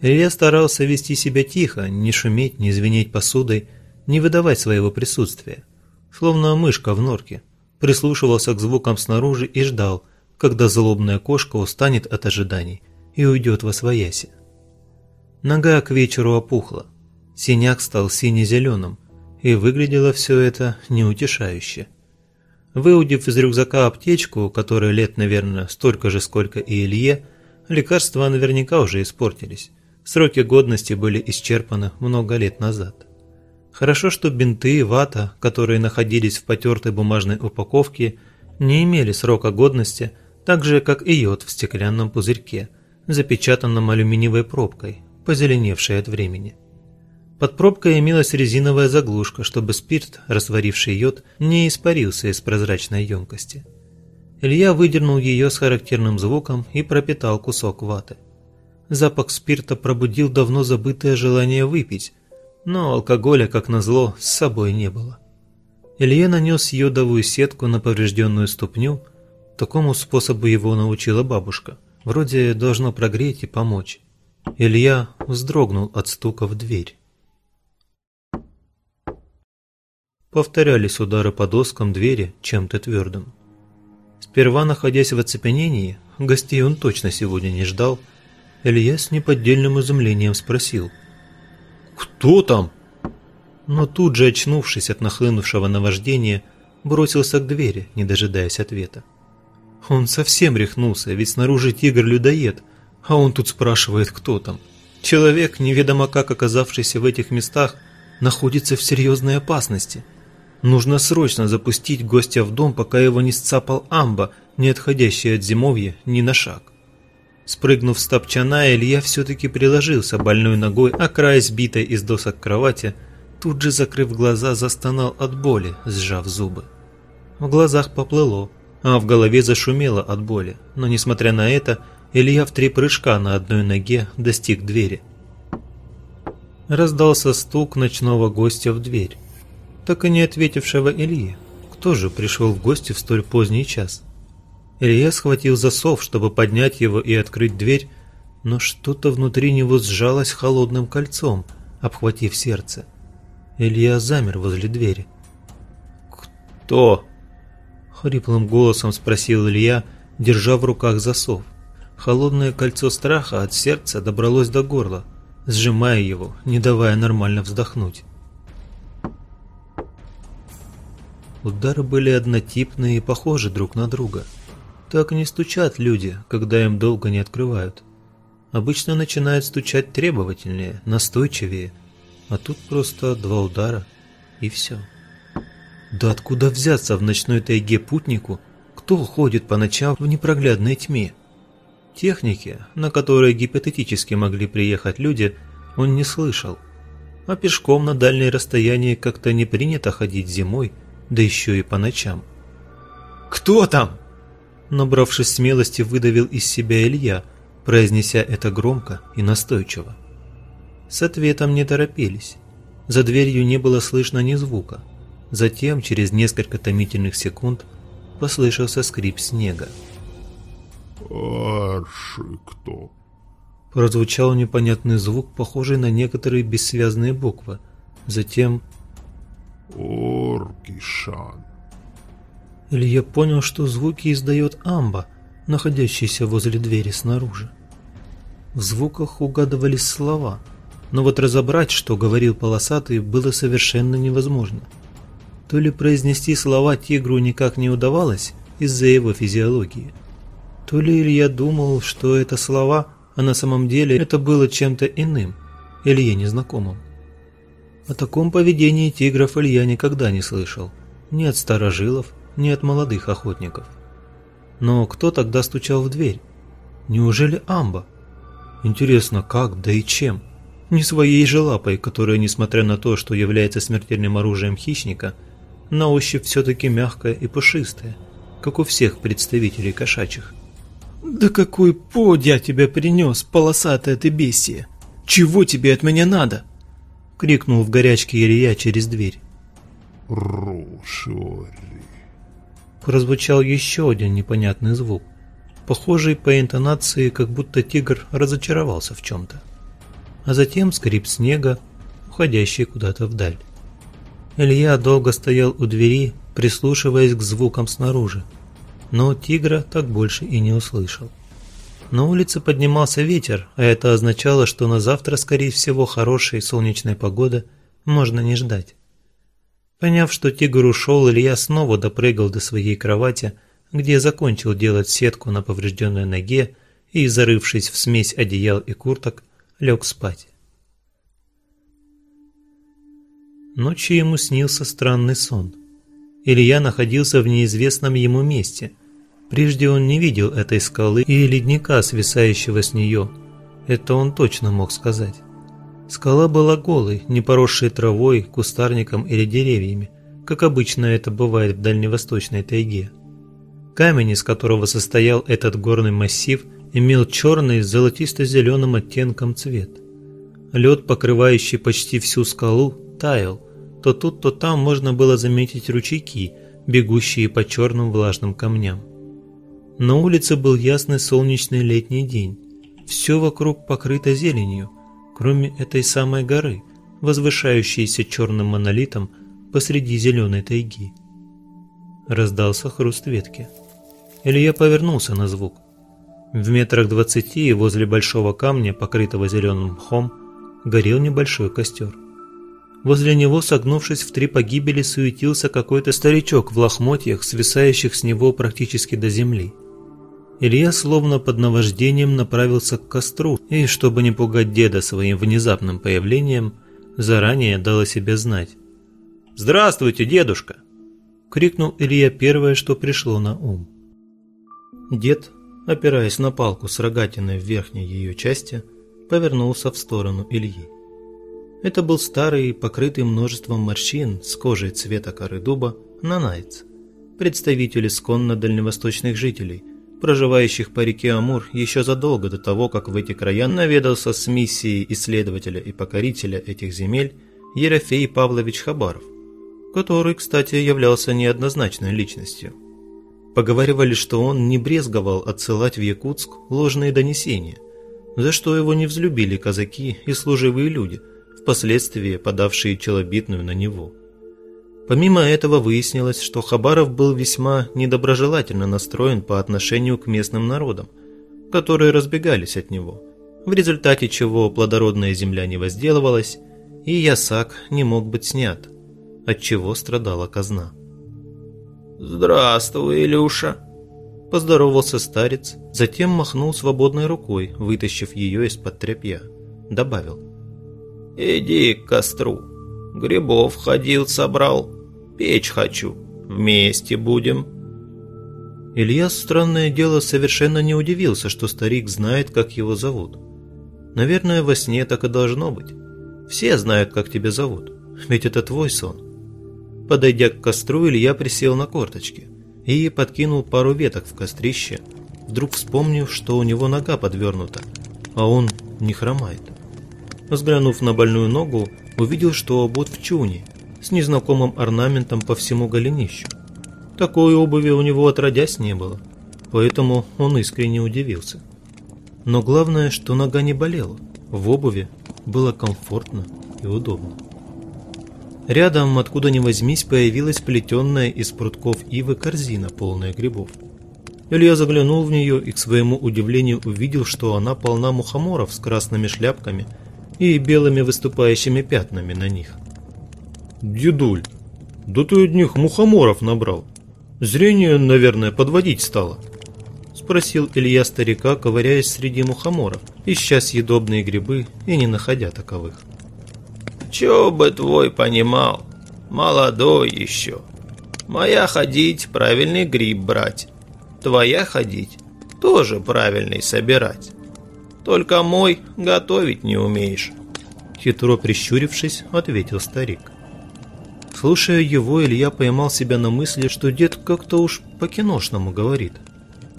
Илья старался вести себя тихо, не шуметь, не звенеть посудой, не выдавать своего присутствия. Словно мышка в норке. Прислушивался к звукам снаружи и ждал, когда злобная кошка устанет от ожиданий и уйдет во свояси. Нога к вечеру опухла. Синяк стал сине-зеленым, и выглядело все это неутешающе. Выудив из рюкзака аптечку, которая лет, наверное, столько же, сколько и Илье, лекарства наверняка уже испортились. Сроки годности были исчерпаны много лет назад. Хорошо, что бинты и вата, которые находились в потертой бумажной упаковке, не имели срока годности, так же, как и йод в стеклянном пузырьке, запечатанном алюминиевой пробкой, позеленевшей от времени. Под пробкой имелась резиновая заглушка, чтобы спирт, растворивший йод, не испарился из прозрачной емкости. Илья выдернул ее с характерным звуком и пропитал кусок ваты. Запах спирта пробудил давно забытое желание выпить, но алкоголя, как назло, с собой не было. Илья нанес йодовую сетку на поврежденную ступню, такому способу его научила бабушка. Вроде должно прогреть и помочь. Илья вздрогнул от стука в дверь. Повторялись удары по доскам двери чем-то твердым. Сперва, находясь в оцепенении, гостей он точно сегодня не ждал, Илья с неподдельным изумлением спросил. «Кто там?» Но тут же, очнувшись от нахлынувшего наваждения, бросился к двери, не дожидаясь ответа. Он совсем рехнулся, ведь снаружи тигр-людоед, а он тут спрашивает, кто там. Человек, неведомо как оказавшийся в этих местах, находится в серьезной опасности. Нужно срочно запустить гостя в дом, пока его не сцапал амба, не отходящий от зимовья ни на шаг. Спрыгнув с топчана, Илья все-таки приложился больной ногой о край сбитой из досок кровати, тут же, закрыв глаза, застонал от боли, сжав зубы. В глазах поплыло, а в голове зашумело от боли, но, несмотря на это, Илья в три прыжка на одной ноге достиг двери. Раздался стук ночного гостя в дверь, так и не ответившего Ильи. Кто же пришел в гости в столь поздний час? Илья схватил засов, чтобы поднять его и открыть дверь, но что-то внутри него сжалось холодным кольцом, обхватив сердце. Илья замер возле двери. «Кто?» — хриплым голосом спросил Илья, держа в руках засов. Холодное кольцо страха от сердца добралось до горла, сжимая его, не давая нормально вздохнуть. Удары были однотипные и похожи друг на друга — так не стучат люди, когда им долго не открывают. Обычно начинают стучать требовательнее, настойчивее, а тут просто два удара и все. Да откуда взяться в ночной тайге путнику, кто ходит по ночам в непроглядной тьме? Техники, на которые гипотетически могли приехать люди, он не слышал. А пешком на дальние расстояния как-то не принято ходить зимой, да еще и по ночам. «Кто там?» Набравшись смелости, выдавил из себя Илья, произнеся это громко и настойчиво. С ответом не торопились. За дверью не было слышно ни звука. Затем, через несколько томительных секунд, послышался скрип снега. «Арши кто?» Прозвучал непонятный звук, похожий на некоторые бессвязные буквы. Затем... «Оркишан». Илья понял, что звуки издает амба, находящийся возле двери снаружи. В звуках угадывались слова – но вот разобрать, что говорил полосатый, было совершенно невозможно. То ли произнести слова тигру никак не удавалось из-за его физиологии, то ли Илья думал, что это слова, а на самом деле это было чем-то иным, Илье незнакомым. О таком поведении тигров Илья никогда не слышал, ни от старожилов, ни от молодых охотников. Но кто тогда стучал в дверь? Неужели Амба? Интересно, как, да и чем? Не своей же лапой, которая, несмотря на то, что является смертельным оружием хищника, на ощупь все-таки мягкая и пушистая, как у всех представителей кошачьих. «Да какой под я тебя принес, полосатая ты бестия! Чего тебе от меня надо?» — крикнул в горячке Илья через дверь. «Рушори!» Прозвучал еще один непонятный звук, похожий по интонации, как будто тигр разочаровался в чем-то а затем скрип снега, уходящий куда-то вдаль. Илья долго стоял у двери, прислушиваясь к звукам снаружи, но тигра так больше и не услышал. На улице поднимался ветер, а это означало, что на завтра, скорее всего, хорошей солнечной погоды можно не ждать. Поняв, что тигр ушел, Илья снова допрыгал до своей кровати, где закончил делать сетку на поврежденной ноге и, зарывшись в смесь одеял и курток, лег спать. Ночью ему снился странный сон. Илья находился в неизвестном ему месте. Прежде он не видел этой скалы и ледника, свисающего с нее. Это он точно мог сказать. Скала была голой, не поросшей травой, кустарником или деревьями, как обычно это бывает в дальневосточной тайге. Камень, из которого состоял этот горный массив – имел черный с золотисто-зеленым оттенком цвет. Лед, покрывающий почти всю скалу, таял. То тут, то там можно было заметить ручейки, бегущие по черным влажным камням. На улице был ясный солнечный летний день. Все вокруг покрыто зеленью, кроме этой самой горы, возвышающейся черным монолитом посреди зеленой тайги. Раздался хруст ветки. Илья повернулся на звук. В метрах двадцати возле большого камня, покрытого зеленым мхом, горел небольшой костер. Возле него, согнувшись в три погибели, суетился какой-то старичок в лохмотьях, свисающих с него практически до земли. Илья, словно под наваждением, направился к костру и, чтобы не пугать деда своим внезапным появлением, заранее дал о себе знать. «Здравствуйте, дедушка!» — крикнул Илья первое, что пришло на ум. Дед, опираясь на палку с рогатиной в верхней ее части, повернулся в сторону Ильи. Это был старый, покрытый множеством морщин с кожей цвета коры дуба, нанайц, представитель исконно дальневосточных жителей, проживающих по реке Амур еще задолго до того, как в эти края наведался с миссией исследователя и покорителя этих земель Ерофей Павлович Хабаров, который, кстати, являлся неоднозначной личностью – Поговаривали, что он не брезговал отсылать в Якутск ложные донесения, за что его не взлюбили казаки и служивые люди, впоследствии подавшие челобитную на него. Помимо этого выяснилось, что Хабаров был весьма недоброжелательно настроен по отношению к местным народам, которые разбегались от него, в результате чего плодородная земля не возделывалась, и ясак не мог быть снят, от чего страдала казна. «Здравствуй, Илюша!» Поздоровался старец, затем махнул свободной рукой, вытащив ее из-под тряпья. Добавил. «Иди к костру. Грибов ходил, собрал. Печь хочу. Вместе будем». Илья, странное дело, совершенно не удивился, что старик знает, как его зовут. Наверное, во сне так и должно быть. Все знают, как тебя зовут, ведь это твой сон. Подойдя к костру, Илья присел на корточки и подкинул пару веток в кострище, вдруг вспомнив, что у него нога подвернута, а он не хромает. Взглянув на больную ногу, увидел, что обут в чуне, с незнакомым орнаментом по всему голенищу. Такой обуви у него отродясь не было, поэтому он искренне удивился. Но главное, что нога не болела, в обуви было комфортно и удобно. Рядом, откуда ни возьмись, появилась плетенная из прутков ивы корзина, полная грибов. Илья заглянул в нее и к своему удивлению увидел, что она полна мухоморов с красными шляпками и белыми выступающими пятнами на них. «Дедуль, да ты одних мухоморов набрал. Зрение, наверное, подводить стало», – спросил Илья старика, ковыряясь среди мухоморов, ища съедобные грибы и не находя таковых. «Чё бы твой понимал, молодой еще. Моя ходить, правильный гриб брать. Твоя ходить, тоже правильный собирать. Только мой готовить не умеешь». Хитро прищурившись, ответил старик. Слушая его, Илья поймал себя на мысли, что дед как-то уж по-киношному говорит.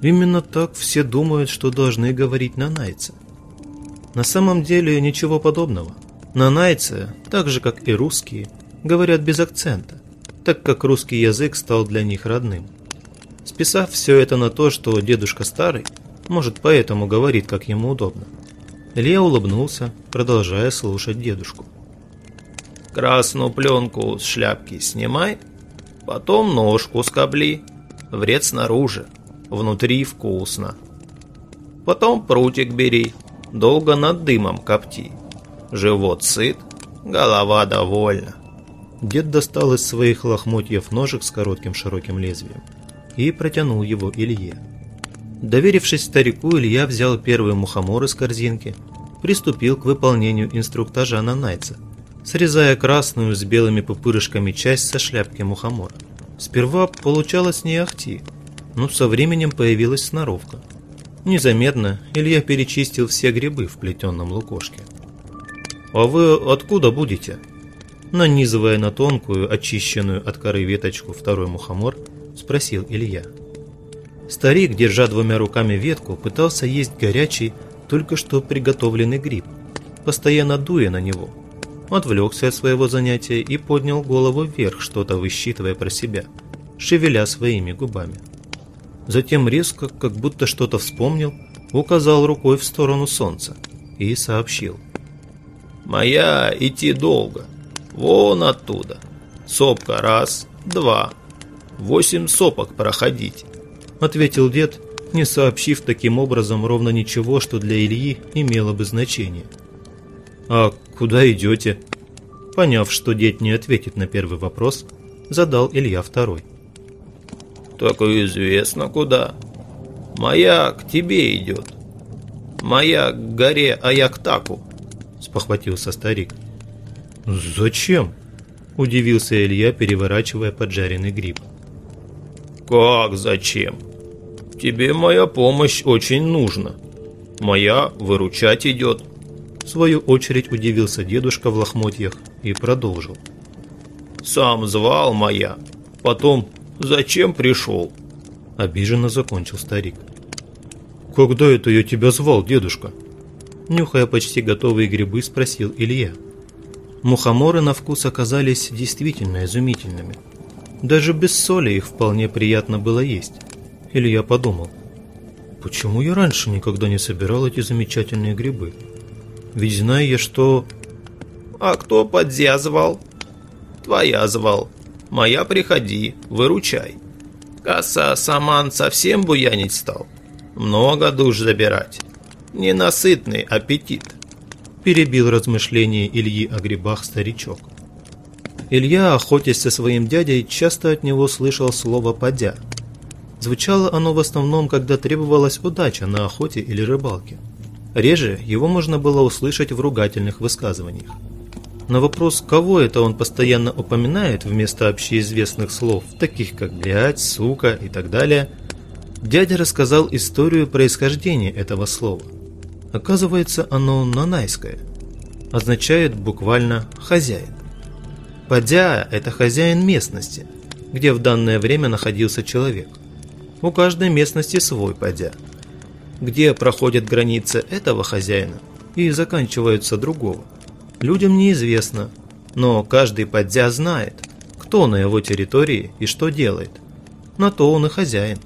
Именно так все думают, что должны говорить на найце. На самом деле ничего подобного. На найце, так же как и русские, говорят без акцента, так как русский язык стал для них родным. Списав все это на то, что дедушка старый, может поэтому говорит, как ему удобно. Илья улыбнулся, продолжая слушать дедушку. Красную пленку с шляпки снимай, потом ножку скобли, вред снаружи, внутри вкусно. Потом прутик бери, долго над дымом копти. Живот сыт, голова довольна. Дед достал из своих лохмотьев ножик с коротким широким лезвием и протянул его Илье. Доверившись старику, Илья взял первый мухомор из корзинки, приступил к выполнению инструктажа на Найца – срезая красную с белыми пупырышками часть со шляпки мухомора. Сперва получалось не ахти, но со временем появилась сноровка. Незаметно Илья перечистил все грибы в плетенном лукошке. «А вы откуда будете?» Нанизывая на тонкую, очищенную от коры веточку второй мухомор, спросил Илья. Старик, держа двумя руками ветку, пытался есть горячий, только что приготовленный гриб, постоянно дуя на него – отвлекся от своего занятия и поднял голову вверх, что-то высчитывая про себя, шевеля своими губами. Затем резко, как будто что-то вспомнил, указал рукой в сторону солнца и сообщил. «Моя идти долго. Вон оттуда. Сопка раз, два. Восемь сопок проходить», — ответил дед, не сообщив таким образом ровно ничего, что для Ильи имело бы значение. «А куда идете?» Поняв, что дед не ответит на первый вопрос, задал Илья второй. «Так и известно куда. Моя к тебе идет. Моя к горе Аяктаку», – спохватился старик. «Зачем?» – удивился Илья, переворачивая поджаренный гриб. «Как зачем? Тебе моя помощь очень нужна. Моя выручать идет». В свою очередь удивился дедушка в лохмотьях и продолжил. «Сам звал моя. Потом, зачем пришел?» Обиженно закончил старик. «Когда это я тебя звал, дедушка?» Нюхая почти готовые грибы, спросил Илья. Мухоморы на вкус оказались действительно изумительными. Даже без соли их вполне приятно было есть. Илья подумал, почему я раньше никогда не собирал эти замечательные грибы? Ведь знаю я, что... А кто подзя звал? Твоя звал. Моя приходи, выручай. Касса Саман совсем буянить стал. Много душ забирать. Ненасытный аппетит. Перебил размышления Ильи о грибах старичок. Илья, охотясь со своим дядей, часто от него слышал слово «подя». Звучало оно в основном, когда требовалась удача на охоте или рыбалке. Реже его можно было услышать в ругательных высказываниях. На вопрос, кого это он постоянно упоминает вместо общеизвестных слов, таких как «блядь», «сука» и так далее, дядя рассказал историю происхождения этого слова. Оказывается, оно нанайское. Означает буквально «хозяин». Падя – это хозяин местности, где в данное время находился человек. У каждой местности свой падя. Где проходят границы этого хозяина и заканчиваются другого – людям неизвестно, но каждый подзя знает, кто на его территории и что делает. На то он и хозяин.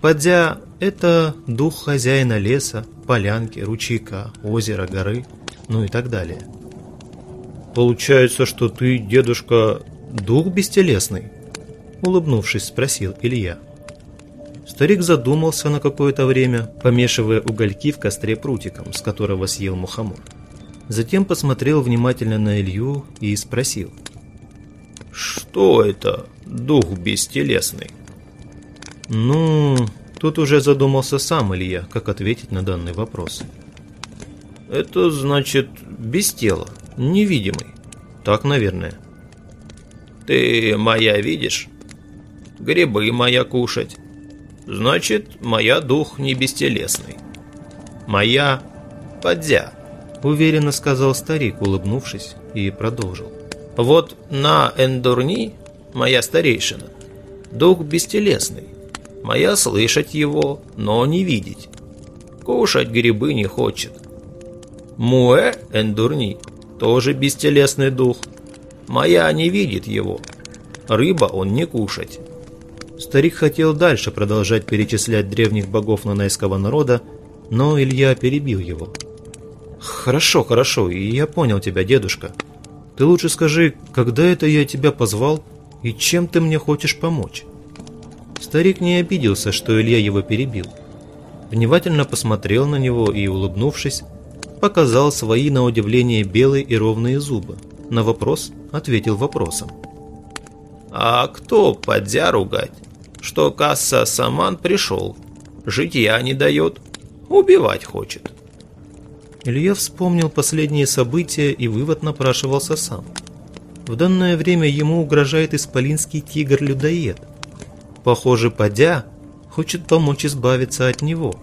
Подзя – это дух хозяина леса, полянки, ручейка, озера, горы, ну и так далее. «Получается, что ты, дедушка, дух бестелесный?» Улыбнувшись, спросил Илья. Старик задумался на какое-то время, помешивая угольки в костре прутиком, с которого съел мухомор. Затем посмотрел внимательно на Илью и спросил. «Что это, дух бестелесный?» «Ну...» Тут уже задумался сам Илья, как ответить на данный вопрос. «Это значит без тела, невидимый. Так, наверное». «Ты моя видишь? Грибы моя кушать. Значит, моя дух не бестелесный. Моя подзя» уверенно сказал старик, улыбнувшись, и продолжил. Вот на Эндурни, моя старейшина, дух бестелесный. Моя слышать его, но не видеть. Кушать грибы не хочет. Муэ Эндурни, тоже бестелесный дух. Моя не видит его. Рыба он не кушать. Старик хотел дальше продолжать перечислять древних богов нанайского народа, но Илья перебил его. «Хорошо, хорошо, я понял тебя, дедушка. Ты лучше скажи, когда это я тебя позвал и чем ты мне хочешь помочь?» Старик не обиделся, что Илья его перебил. Внимательно посмотрел на него и, улыбнувшись, показал свои, на удивление, белые и ровные зубы. На вопрос ответил вопросом. «А кто подзя ругать? Что касса Саман пришел, житья не дает, убивать хочет». Илья вспомнил последние события и вывод напрашивался сам. В данное время ему угрожает исполинский тигр-людоед. Похоже, Падя хочет помочь избавиться от него.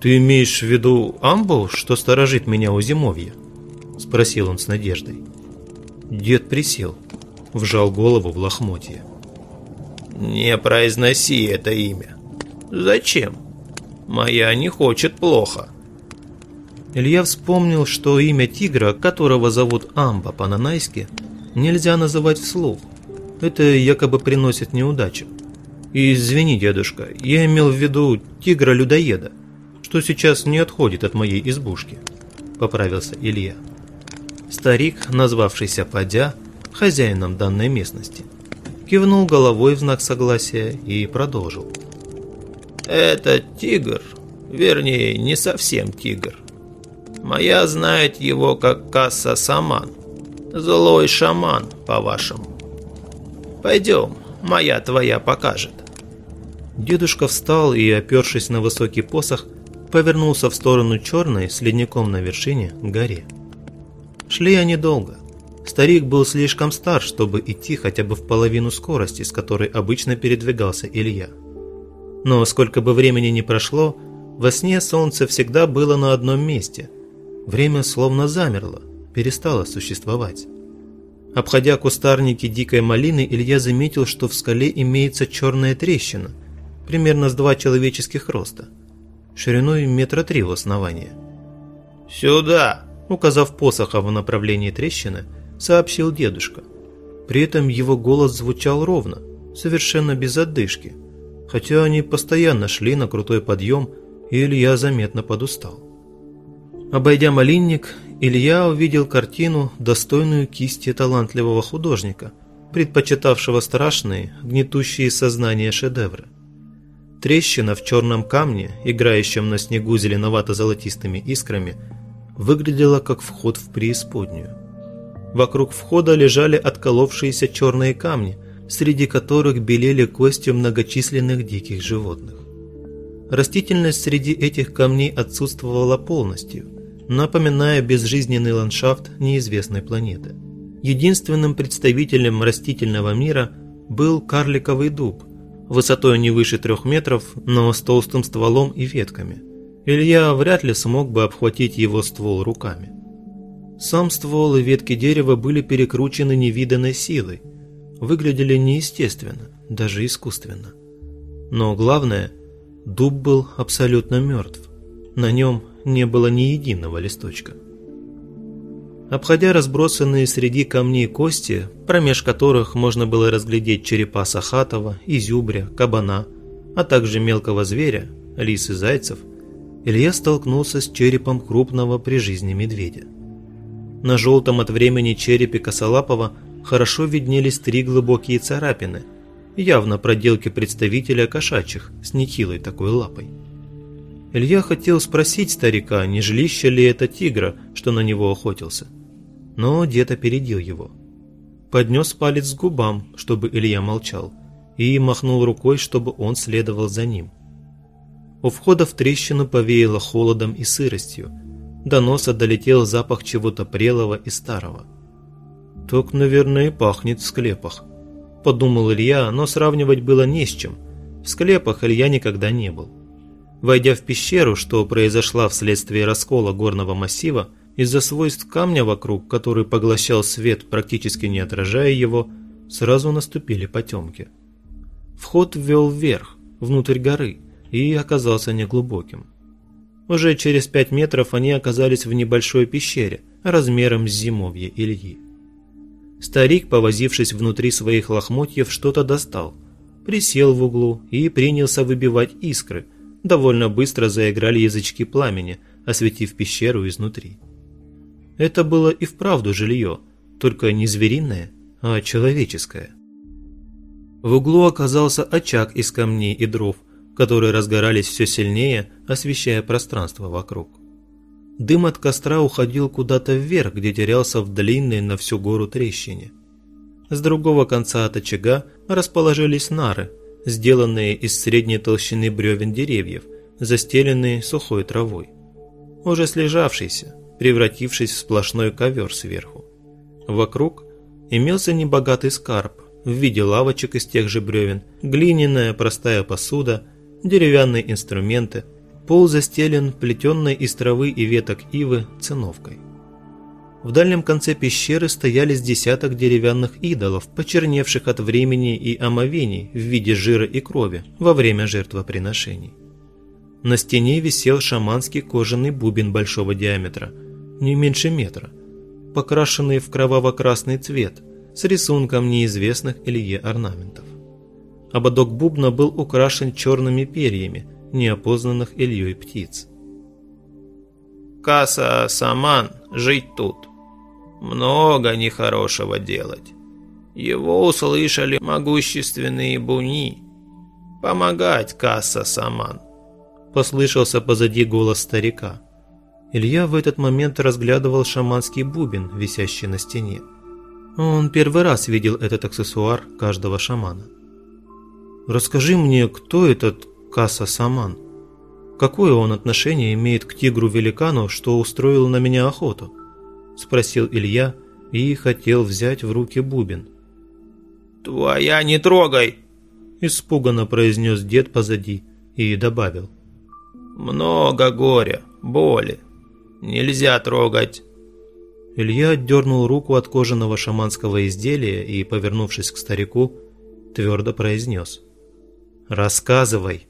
«Ты имеешь в виду Амбу, что сторожит меня у зимовья?» – спросил он с надеждой. Дед присел, вжал голову в лохмотье. «Не произноси это имя. Зачем? Моя не хочет плохо». Илья вспомнил, что имя тигра, которого зовут Амба по-нанайски, нельзя называть вслух. Это якобы приносит неудачу. Извини, дедушка, я имел в виду тигра-людоеда, что сейчас не отходит от моей избушки, поправился Илья. Старик, назвавшийся Падя, хозяином данной местности, кивнул головой в знак согласия и продолжил. «Это тигр, вернее, не совсем тигр. Моя знает его как Касса Саман. Злой шаман, по-вашему. Пойдем, моя твоя покажет. Дедушка встал и, опершись на высокий посох, повернулся в сторону черной с ледником на вершине горе. Шли они долго. Старик был слишком стар, чтобы идти хотя бы в половину скорости, с которой обычно передвигался Илья. Но сколько бы времени ни прошло, во сне солнце всегда было на одном месте – Время словно замерло, перестало существовать. Обходя кустарники дикой малины, Илья заметил, что в скале имеется черная трещина, примерно с два человеческих роста, шириной метра три в основании. «Сюда!» – указав посохом в направлении трещины, сообщил дедушка. При этом его голос звучал ровно, совершенно без отдышки, хотя они постоянно шли на крутой подъем, и Илья заметно подустал. Обойдя малинник, Илья увидел картину, достойную кисти талантливого художника, предпочитавшего страшные, гнетущие сознание шедевры. Трещина в черном камне, играющем на снегу зеленовато-золотистыми искрами, выглядела как вход в преисподнюю. Вокруг входа лежали отколовшиеся черные камни, среди которых белели кости многочисленных диких животных. Растительность среди этих камней отсутствовала полностью – напоминая безжизненный ландшафт неизвестной планеты. Единственным представителем растительного мира был карликовый дуб, высотой не выше трех метров, но с толстым стволом и ветками. Илья вряд ли смог бы обхватить его ствол руками. Сам ствол и ветки дерева были перекручены невиданной силой, выглядели неестественно, даже искусственно. Но главное, дуб был абсолютно мертв. На нем не было ни единого листочка. Обходя разбросанные среди камней кости, промеж которых можно было разглядеть черепа Сахатова, изюбря, кабана, а также мелкого зверя, лис и зайцев, Илья столкнулся с черепом крупного при жизни медведя. На желтом от времени черепе Косолапова хорошо виднелись три глубокие царапины, явно проделки представителя кошачьих с нехилой такой лапой. Илья хотел спросить старика, не жилище ли это тигра, что на него охотился. Но дед опередил его. Поднес палец к губам, чтобы Илья молчал, и махнул рукой, чтобы он следовал за ним. У входа в трещину повеяло холодом и сыростью. До носа долетел запах чего-то прелого и старого. «Так, наверное, и пахнет в склепах», – подумал Илья, но сравнивать было не с чем. В склепах Илья никогда не был. Войдя в пещеру, что произошла вследствие раскола горного массива, из-за свойств камня вокруг, который поглощал свет, практически не отражая его, сразу наступили потемки. Вход ввел вверх, внутрь горы, и оказался неглубоким. Уже через пять метров они оказались в небольшой пещере, размером с зимовье Ильи. Старик, повозившись внутри своих лохмотьев, что-то достал, присел в углу и принялся выбивать искры – довольно быстро заиграли язычки пламени, осветив пещеру изнутри. Это было и вправду жилье, только не звериное, а человеческое. В углу оказался очаг из камней и дров, которые разгорались все сильнее, освещая пространство вокруг. Дым от костра уходил куда-то вверх, где терялся в длинной на всю гору трещине. С другого конца от очага расположились нары, сделанные из средней толщины бревен деревьев, застеленные сухой травой. Уже слежавшийся, превратившись в сплошной ковер сверху. Вокруг имелся небогатый скарб в виде лавочек из тех же бревен, глиняная простая посуда, деревянные инструменты, пол застелен плетенной из травы и веток ивы циновкой. В дальнем конце пещеры стояли с десяток деревянных идолов, почерневших от времени и омовений в виде жира и крови во время жертвоприношений. На стене висел шаманский кожаный бубен большого диаметра, не меньше метра, покрашенный в кроваво-красный цвет, с рисунком неизвестных Илье орнаментов. Ободок бубна был украшен черными перьями неопознанных Ильей птиц. «Каса Саман, жить тут!» много нехорошего делать. Его услышали могущественные буни. Помогать Касса Саман. Послышался позади голос старика. Илья в этот момент разглядывал шаманский бубен, висящий на стене. Он первый раз видел этот аксессуар каждого шамана. «Расскажи мне, кто этот Касса Саман? Какое он отношение имеет к тигру-великану, что устроил на меня охоту?» – спросил Илья и хотел взять в руки бубен. «Твоя не трогай!» – испуганно произнес дед позади и добавил. «Много горя, боли. Нельзя трогать». Илья отдернул руку от кожаного шаманского изделия и, повернувшись к старику, твердо произнес. «Рассказывай».